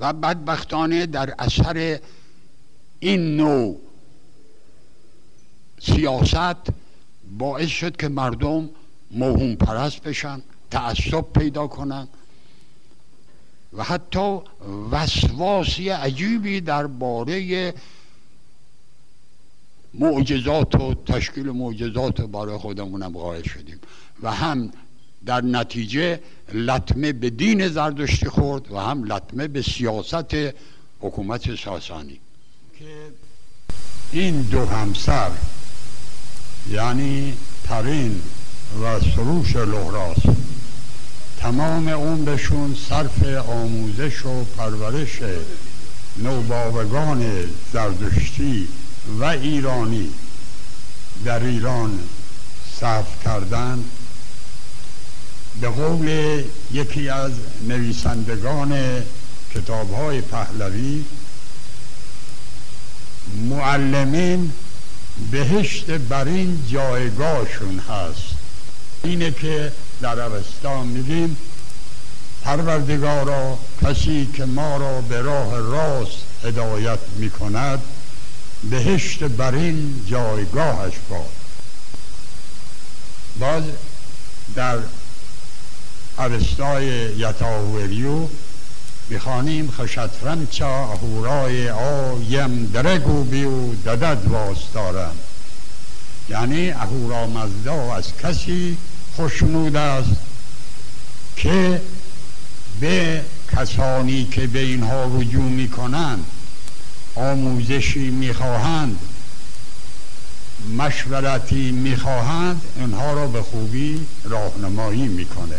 و بدبختانه در اثر این نوع سیاست باعث شد که مردم موهوم پرست بشن. تعصب پیدا کنن و حتی وسواسی عجیبی درباره معجزات و تشکیل معجزات برای خودمونم قائل شدیم و هم در نتیجه لطمه به دین زردشتی خورد و هم لطمه به سیاست حکومت ساسانی. که این دو همسر یعنی پرین و سروش لحراس تمام عمرشون صرف آموزش و پرورش نوباوگان زردشتی و ایرانی. در ایران صرف کردند به قول یکی از نویسندگان کتاب های پهلوی معلمین بهشت برین جایگاهشون هست. اینه که عربستان میگیم پروردگارا کسی که ما را به راه راست هدایت می‌کند بهشت برین جایگاهش باد. باز در اوستای یتاوریو می‌خوانیم خشترنچا اهورای آیم درگو بیو ددد واستارم یعنی اهورا مزدا از کسی خوشنود است که به کسانی که به اینها رجوع می‌کنند آموزشی می‌خواهند مشورتی می‌خواهند اینها را به خوبی راهنمایی می‌کنه.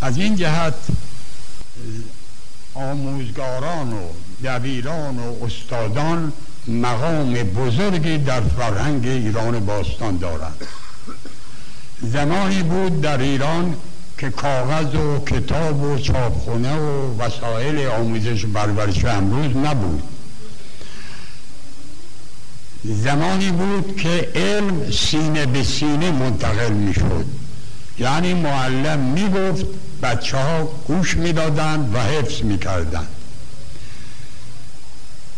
از این جهت آموزگاران و دبیران و استادان مقام بزرگی در فرهنگ ایران باستان دارند. زمانی بود در ایران که کاغذ و کتاب و چاپخونه و وسایل آموزش پرورش امروز نبود. زمانی بود که علم سینه به سینه منتقل می شد یعنی معلم می گفت بچه ها گوش می و حفظ می کردن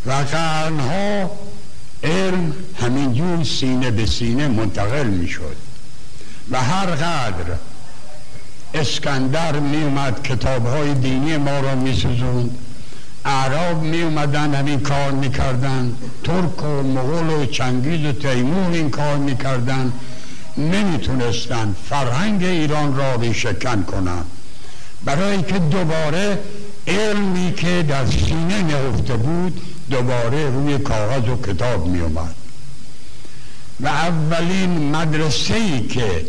و قرنها علم همینجور سینه به سینه منتقل می شد و هر قدر اسکندر می اومد کتاب های دینی ما را می سزوند اعراب می اومدن همین کار می‌کردن. ترک و مغول و چنگیز و تیمور این کار می‌کردن. نمی‌تونستن فرهنگ ایران را ریشکن کنن برای که دوباره علمی که در سینه نهفته بود دوباره روی کاغذ و کتاب می اومد و اولین مدرسه ای که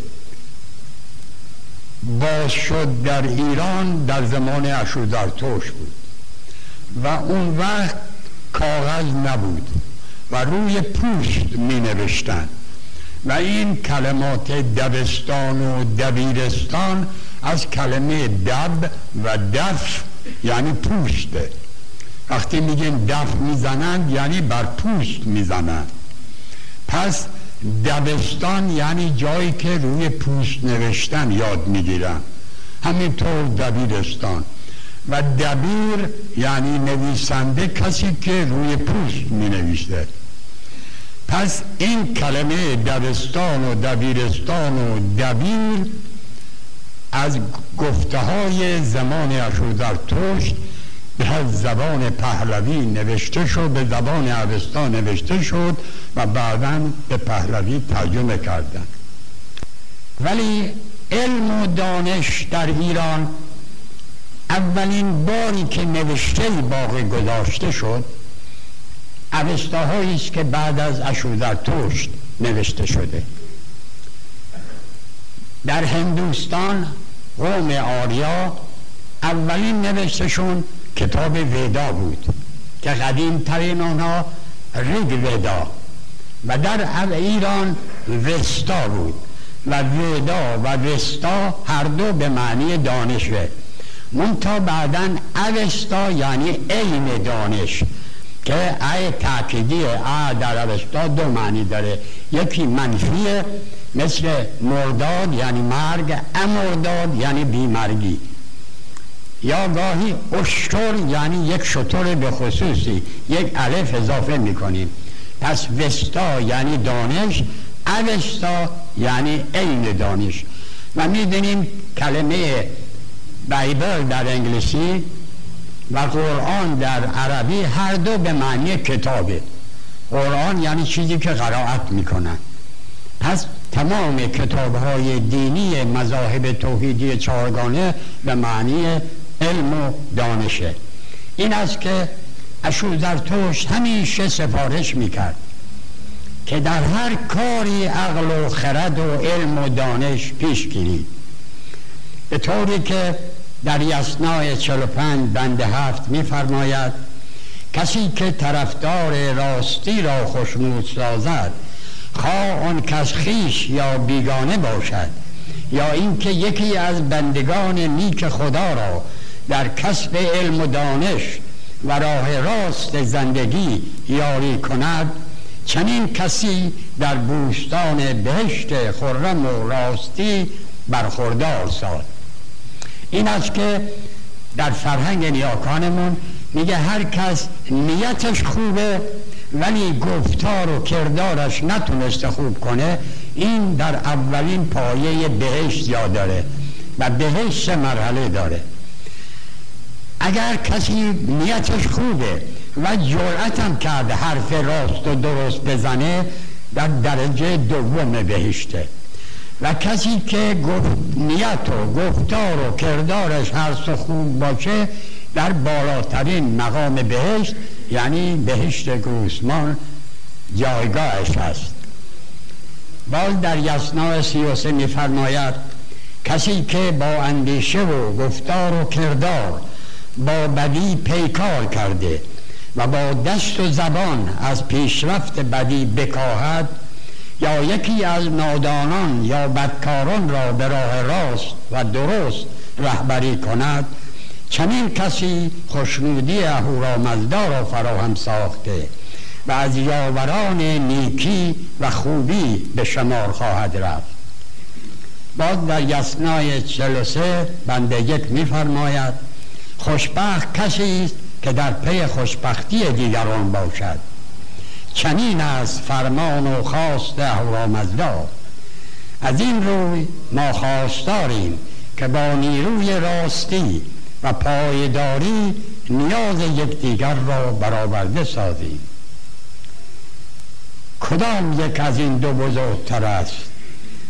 باز شد در ایران در زمان اشودرتوش بود. و اون وقت کاغذ نبود و روی پوست می نوشتن و این کلمات دبستان و دبیرستان از کلمه دب و دف یعنی پوسته وقتی میگن دف می‌زنند یعنی بر پوست می‌زنند پس دبستان یعنی جایی که روی پوست نوشتن یاد می‌گیرن. همینطور دبیرستان. و دبیر یعنی نویسنده کسی که روی پوست می نویسته پس این کلمه دبستان و دبیرستان و دبیر از گفته های زمان توشت به زبان پهلوی نوشته شد به زبان عوستا نوشته شد و بعدا به پهلوی ترجمه کردن ولی علم و دانش در ایران اولین باری که نوشته باقی گذاشته شد اوستاهایی است که بعد از توشت نوشته شده. در هندوستان قوم آریا اولین نوشتشون کتاب ودا بود که قدیم ترین آنها ریگ ودا و در ایران وستا بود و ودا و وستا هر دو به معنی دانشه. منتها بعدا اوستا یعنی علم دانش که ای تاکیدی ا در اوستا دو معنی داره. یکی منفیه مثل مرداد یعنی مرگ امرداد یعنی بیمرگی. یا گاهی اشتر یعنی یک شطور به خصوصی یک الف اضافه می‌کنیم. پس وستا یعنی دانش اوستا یعنی عین دانش. و می‌دونیم کلمه بایبل در انگلیسی و قرآن در عربی هر دو به معنی کتابه. قرآن یعنی چیزی که قرائت می‌کنن. پس تمام کتاب های دینی مذاهب توحیدی چهارگانه به معنی علم و دانشه. این است که اشوزرتوش همیشه سفارش می‌کرد که در هر کاری عقل و خرد و علم و دانش پیش گیرید. به طوری که در یسنای 45 بند هفت میفرماید کسی که طرفدار راستی را خوشنود سازد خواه آن کس خیش یا بیگانه باشد یا اینکه یکی از بندگان نیک خدا را در کسب علم و دانش و راه راست زندگی یاری کند چنین کسی در بوستان بهشت خرم و راستی برخوردار ساد این است که در فرهنگ نیاکانمون میگه هر کس نیتش خوبه ولی گفتار و کردارش نتونسته خوب کنه این در اولین پایه بهشت یاد داره و بهشت مرحله داره. اگر کسی نیتش خوبه و جرأتم کرده حرف راست و درست بزنه در درجه دوم بهشته. و کسی که گفت نیت و گفتار و کردارش هر خوب باشه در بالاترین مقام بهشت یعنی بهشت گروسمان جایگاهش هست. باز در یسنا سی و سه میفرماید کسی که با اندیشه و گفتار و کردار با بدی پیکار کرده و با دست و زبان از پیشرفت بدی بکاهد یا یکی از نادانان یا بدکاران را به راه راست و درست رهبری کند چنین کسی خوشنودی اهورامزدا را فراهم ساخته و از یاوران نیکی و خوبی به شمار خواهد رفت. باز در یسنای چلوسه بنده یک میفرماید خوشبخت کسی است که در پی خوشبختی دیگران باشد. چنین از فرمان و خواست اهورامزدا از این روی ما خواستاریم که با نیروی راستی و پایداری نیاز یکدیگر را برآورده سازیم کدام یک از این دو بزرگتر است؟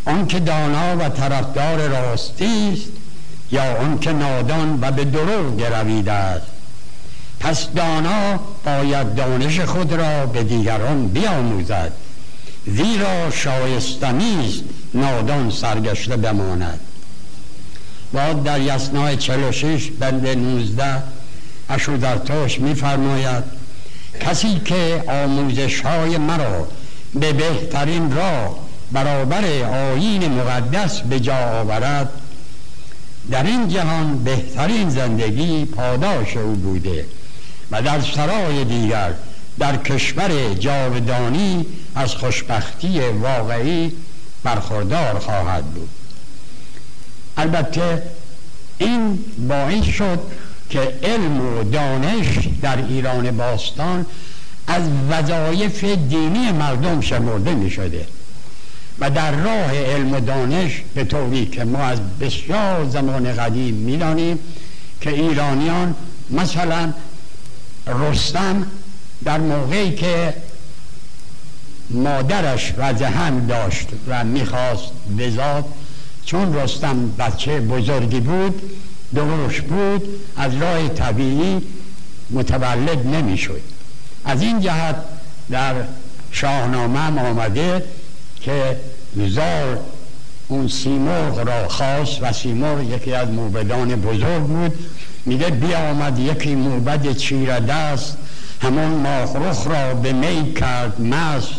آنکه دانا و طرفدار راستی است یا آنکه نادان و به دروغ گرویده است؟ پس دانا باید دانش خود را به دیگران بیاموزد زیرا شایستنی است نادان سرگشته بماند. بعد در یسنای 46 بند 19 اشودرتاش میفرماید کسی که آموزش های مرا به بهترین راه برابر آیین مقدس به جا آورد در این جهان بهترین زندگی پاداش او بوده و در سرای دیگر در کشور جاودانی از خوشبختی واقعی برخوردار خواهد بود. البته این باعث شد که علم و دانش در ایران باستان از وظایف دینی مردم شمرده می شده و در راه علم و دانش به طوری که ما از بسیار زمان قدیم می‌دانیم که ایرانیان مثلا رستم در موقعی که مادرش وضع هم داشت و می‌خواست بزاد چون رستم بچه بزرگی بود درشت بود از راه طبیعی متولد نمی‌شد. از این جهت در شاهنامه آمده که زار اون سیمرغ را خواست و سیمرغ یکی از موبدان بزرگ بود. میگه بیا آمد یکی موبد چیره دست همون ماخرخ را به می کرد مست.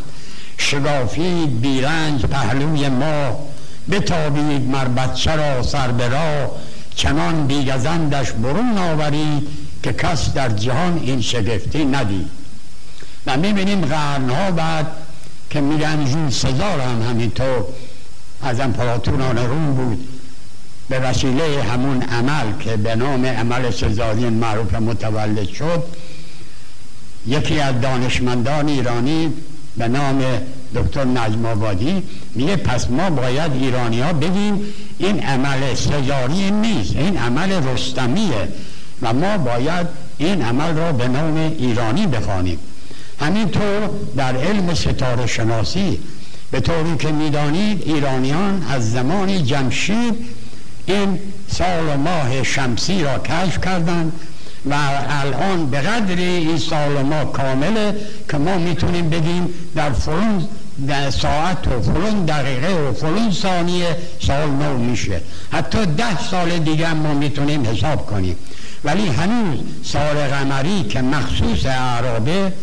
شگافید بیرنج پهلوی ما بتابید مر بچه را سر به راه چنان بیگزندش برون آورید که کس در جهان این شگفتی ندید. و می‌بینیم قرنها بعد که میگن جون سزار هم همینطور. از امپراتوران روم بود. به وسیله همون عمل که به نام عمل سزارین معروف متولد شد یکی از دانشمندان ایرانی به نام دکتر نجم آبادی میگه پس ما باید ایرانی ها بگیم این عمل سزاری نیست این عمل رستمیه و ما باید این عمل را به نام ایرانی بخوانیم. همینطور در علم ستاره شناسی به طوری که می‌دانید ایرانیان از زمان جمشید این سال و ماه شمسی را کشف کردند و الان به قدر این سال و ماه کامله که ما می‌تونیم بگیم در فلون در ساعت و فلون دقیقه و فلون ثانیه سال نو میشه. حتی ده سال دیگه ما می‌تونیم حساب کنیم. ولی هنوز سال قمری که مخصوص اعرابه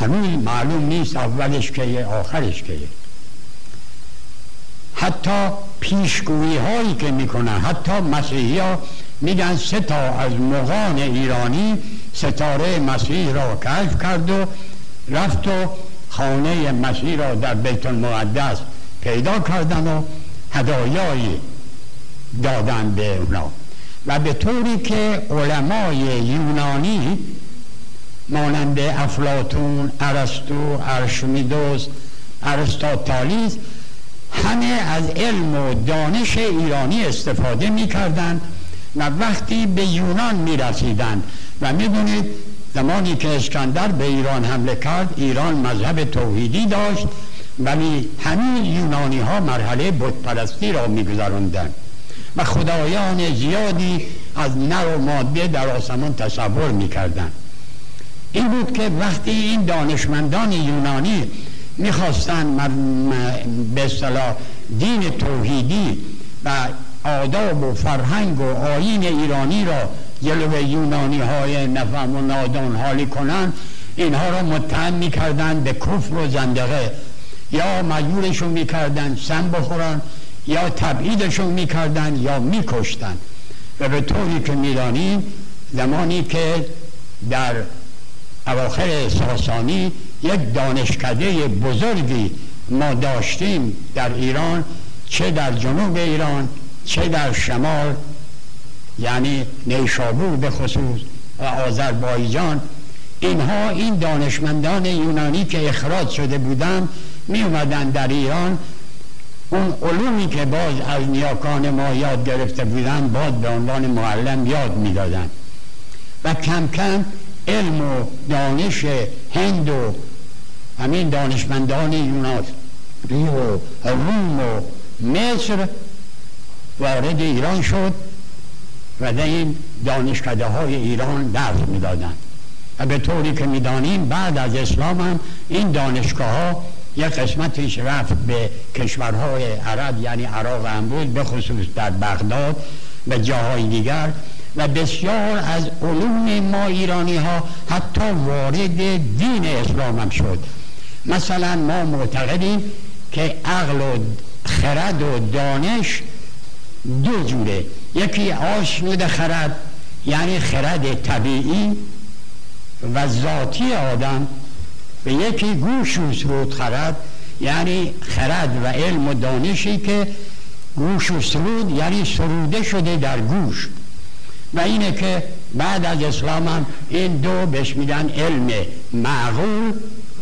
هنوز معلوم نیست اولش که آخرش که حتی پیشگویی هایی که می‌کنن حتی مسیحی ها میگن سه تا از مغان ایرانی ستاره مسیح را کشف کرد و رفت و خانه مسیح را در بیت المقدس پیدا کردن و هدایایی دادن به اونا. و به طوری که علمای یونانی مانند افلاتون، ارسطو، ارشمیدس، ارستاتالیس همه از علم و دانش ایرانی استفاده می‌کردند و وقتی به یونان می رسیدن و می‌دونید زمانی که اسکندر به ایران حمله کرد ایران مذهب توحیدی داشت ولی همین یونانی ها مرحله بتپرستی را میگذراندند. و خدایان زیادی از نر و ماده در آسمان تصور می‌کردند. این بود که وقتی این دانشمندان یونانی می‌خواستن به اصطلاح دین توحیدی و آداب و فرهنگ و آین ایرانی را جلو یونانی های نفهم و نادان حالی کنن اینها را متهم می‌کردن به کفر و زندقه. یا مجبورشون می‌کردن سم بخورن یا تبعیدشون می‌کردن یا میکشتن. و به طوری که می‌دانیم زمانی که در اواخر ساسانی یک دانشکده بزرگی ما داشتیم در ایران چه در جنوب ایران چه در شمال یعنی نیشابور به خصوص و آذربایجان اینها این دانشمندان یونانی که اخراج شده بودند می اومدن در ایران. اون علومی که باز از نیاکان ما یاد گرفته بودن باز به عنوان معلم یاد می‌دادن و کم کم علم و دانش هند و همین دانشمندان یونان و روم و مصر وارد ایران شد. و در این دانشکده های ایران درس می‌دادند. و به طوری که می‌دانیم بعد از اسلام هم این دانشگاه ها یک قسمتش رفت به کشورهای عرب یعنی عراق هم به خصوص در بغداد و جاهای دیگر. و بسیار از علوم ما ایرانی ها حتی وارد دین اسلام هم شد. مثلا ما معتقدیم که عقل و خرد و دانش دو جوره. یکی آشنود خرد یعنی خرد طبیعی و ذاتی آدم و یکی گوش و سرود خرد یعنی خرد و علم و دانشی که گوش و سرود یعنی سروده شده در گوش. و اینه که بعد از اسلام هم این دو بهش میدن علم معقول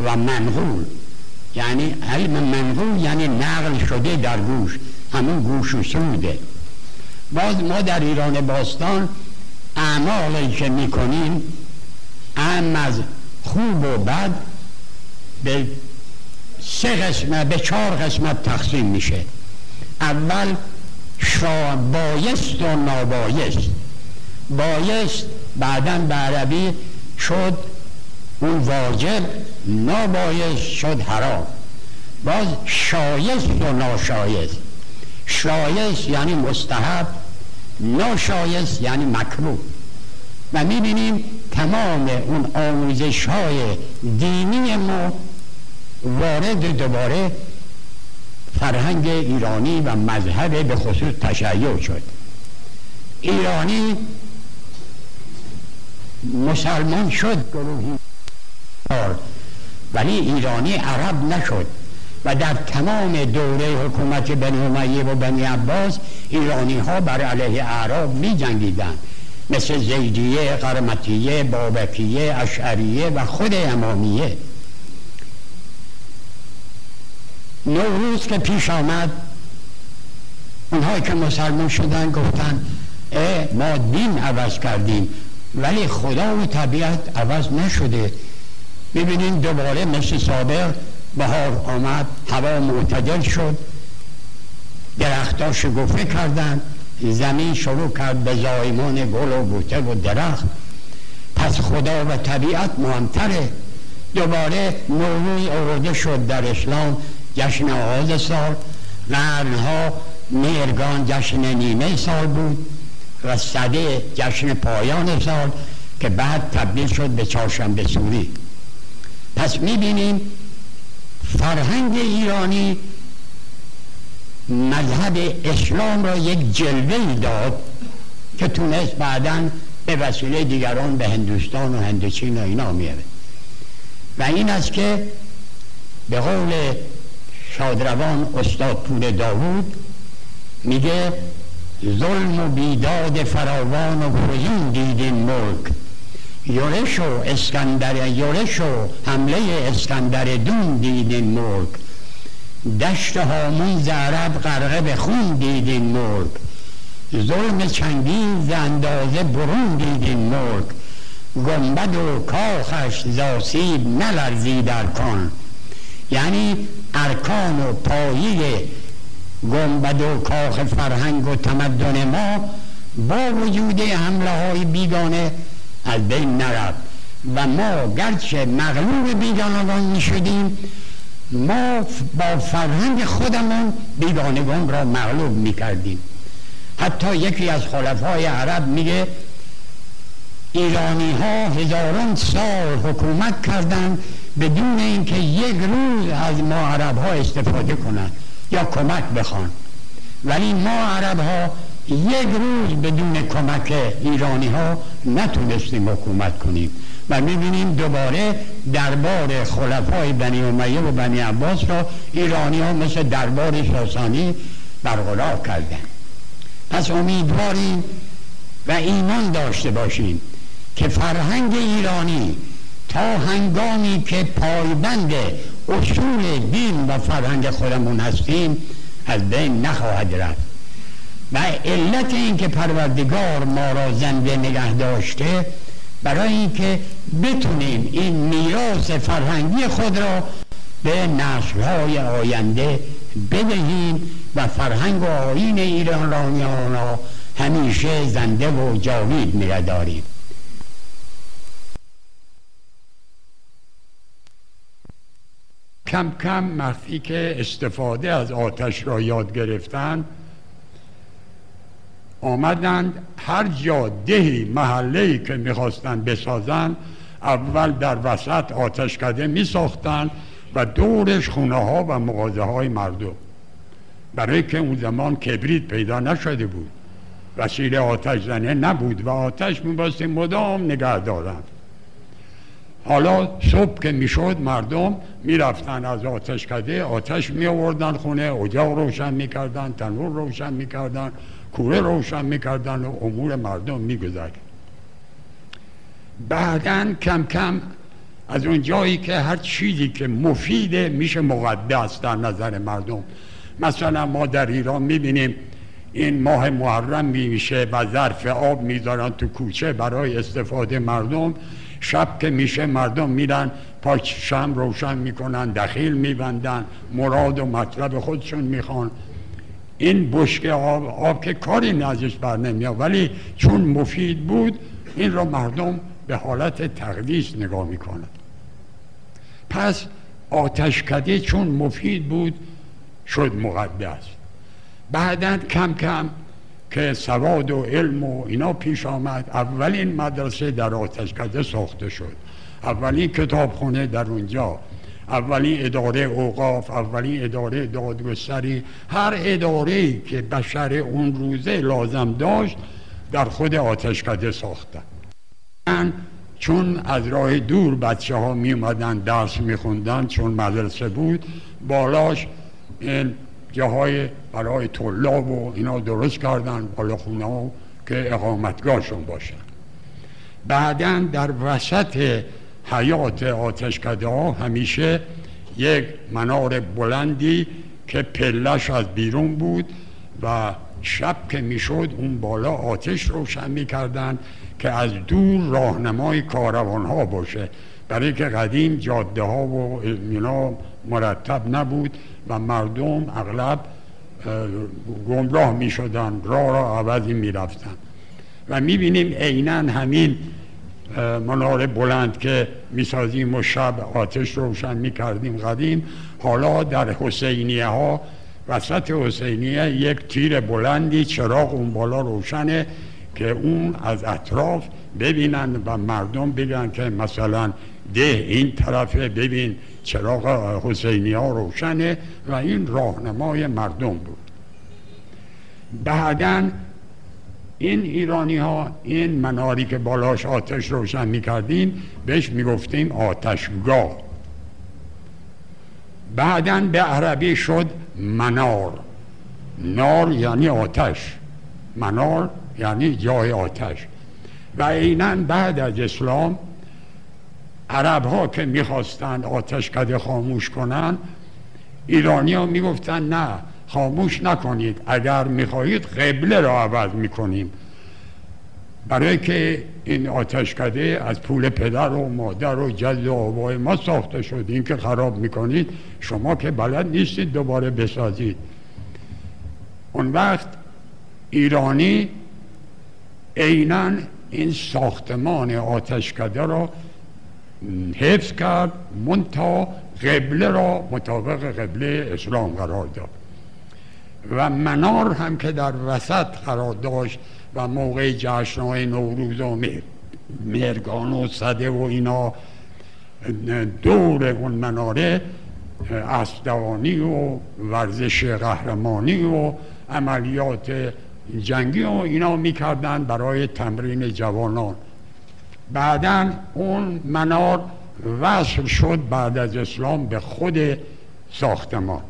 و منقول. یعنی علم منقول یعنی نقل شده در گوش همون گوش و سروده. باز ما در ایران باستان اعمالی که می‌کنیم ام از خوب و بد به سه قسمت به چهار قسمت تقسیم میشه. اول شا بایست و نابایست. بایست بعدا به عربی شد اون واجب نابایست شد حرام. باز شایست و ناشایست. شایست یعنی مستحب ناشایست یعنی مکروه. و می‌بینیم تمام اون آموزش های دینی ما وارد دوباره فرهنگ ایرانی و مذهب به خصوص تشیع شد. ایرانی مسلمان شد گروهی ولی ایرانی عرب نشد. و در تمام دوره حکومت بنی امیه و بنی عباس ایرانی ها بر علیه اعراب می جنگیدن مثل زیدیه، قرمتیه، بابکیه، اشعریه و خود امامیه. نوروز که پیش آمد اونهایی که مسلمان شدن گفتن اه ما دین عوض کردیم ولی خدا و طبیعت عوض نشده. ببینیم دوباره مثل سابق بهار آمد هوا معتدل شد درختها شگفه کردند زمین شروع کرد به زایمان گل و بوته و درخت. پس خدا و طبیعت مهمتره. دوباره نوروز آورده شد در اسلام جشن آغاز سال. قرنها میرگان جشن نیمه سال بود و صده جشن پایان سال که بعد تبدیل شد به چهارشنبه سوری. پس می‌بینیم فرهنگ ایرانی مذهب اسلام را یک جلوه داد که تونست بعدا به وسیله دیگران به هندوستان و هندوچین و اینا میاره و این است که به قول شادروان استاد پور داوود میگه ظلم و بیداد فراوان و فزون دیدین ملک. یورش و اسکندر یورش و حمله اسکندر دون دیدین ملک دشت هامون زعرب غرقه به خون دیدین ملک ظلم چنگیز اندازه برون دیدین ملک گنبد و کاخش زاسیب نلرزی در کن یعنی ارکان و پایه گنبد و کاخ فرهنگ و تمدن ما با وجود حمله های بیگانه از بین نرفت. و ما گرچه مغلوب بیگانگان شدیم ما با فرهنگ خودمون بیگانگان را مغلوب می کردیم حتی یکی از خلفای عرب میگه ایرانی ها هزاران سال حکومت کردند بدون اینکه یک روز از ما عرب ها استفاده کنند یا کمک بخوان. ولی ما عرب ها یک روز بدون کمک ایرانی ها نتونستیم حکومت کنیم و می‌بینیم دوباره دربار خلفای بنی امیه و بنی عباس را ایرانی ها مثل دربار ساسانی برقرار کردن. پس امیدواریم و ایمان داشته باشیم که فرهنگ ایرانی تا هنگامی که پایبند اصول دین و فرهنگ خودمون هستیم از بین نخواهد رفت. و علت اینکه پروردگار ما را زنده نگه داشته برای اینکه بتونیم این میراث فرهنگی خود را به نسلهای آینده بدهیم و فرهنگ و آین ایرانیان را همیشه زنده و جاوید نگه داریم. کم کم وقتی که استفاده از آتش را یاد گرفتن آمدند هر جا دهی محله که می‌خواستند بسازند اول در وسط آتشکده می ساختن و دورش خونه ها و مغازه های مردم. برای که اون زمان کبریت پیدا نشده بود. وسیله آتش زنه نبود و آتش میباستی مدام نگه دارن حالا صبح که می‌شد مردم می‌رفتن از آتش کده آتش می آوردن خونه اجاق روشن می‌کردن تنور روشن می‌کردن. کوره روشن می‌کردن و امور مردم میگذرد بعدا کم کم از اون جایی که هر چیزی که مفیده میشه مقدس در نظر مردم. مثلا ما در ایران می‌بینیم این ماه محرم میشه و ظرف آب می‌ذارن تو کوچه برای استفاده مردم. شب که میشه مردم میرن پاک شم روشن می‌کنن دخیل میبندن مراد و مطلب خودشون می‌خوان. این بشک آب, آب که کاری ازش بر نمیاد. ولی چون مفید بود این را مردم به حالت تقدیس نگاه می‌کنن پس آتشکده چون مفید بود شد مقدس. بعدا کم کم که سواد و علم و اینا پیش آمد اولین مدرسه در آتشکده ساخته شد. اولین کتابخونه در اونجا. اولین اداره اوقاف اولین اداره دادگستری. هر اداره که بشر اون روزه لازم داشت در خود آتشکده ساختن. چون از راه دور بچه ها می اومدن درس می خوندن چون مدرسه بود بالاش این جاهای برای طلاب و اینا درست کردن بالا خونه ها که اقامتگاهشون باشن. بعدا در وسط حیات آتشکده ها همیشه یک منار بلندی که پلش از بیرون بود و شب که می‌شد اون بالا آتش روشن می‌کردن که از دور راهنمای کاروان ها باشه. برای که قدیم جاده ها و اینا مرتب نبود و مردم اغلب گمراه می شدن راه را عوضی می رفتن و می بینیم عینا همین منار بلند که می‌سازیم و شب آتش روشن می کردیم قدیم. حالا در حسینیه ها وسط حسینیه یک تیر بلندی چراغ اون بالا روشنه که اون از اطراف ببینن و مردم بگن که مثلا ده این طرفه ببین چراغ حسینی ها روشنه و این راهنمای مردم بود. بعدا این ایرانی ها این مناری که بالاش آتش روشن می‌کردیم بهش می‌گفتیم آتشگاه. بعدا به عربی شد منار. نار یعنی آتش. منار یعنی جای آتش. و عینا بعد از اسلام عرب ها که می‌خواستند آتشکده خاموش کنند ایرانی ها می‌گفتن نه خاموش نکنید. اگر می‌خواهید قبله را عوض می‌کنیم. برای که این آتشکده از پول پدر و مادر و جد و آبای ما ساخته شد. این که خراب می‌کنید شما که بلد نیستید دوباره بسازید. اون وقت ایرانی عینا این ساختمان آتشکده را حفظ کرد منتا قبله را مطابق قبله اسلام قرار داد. و منار هم که در وسط قرار داشت و موقع جشنهای نوروز و مرگان و صده و اینا دور اون مناره اسدوانی و ورزش قهرمانی و عملیات جنگی و اینا می‌کردن برای تمرین جوانان. بعدا اون منار وصل شد بعد از اسلام به خود ساختمان.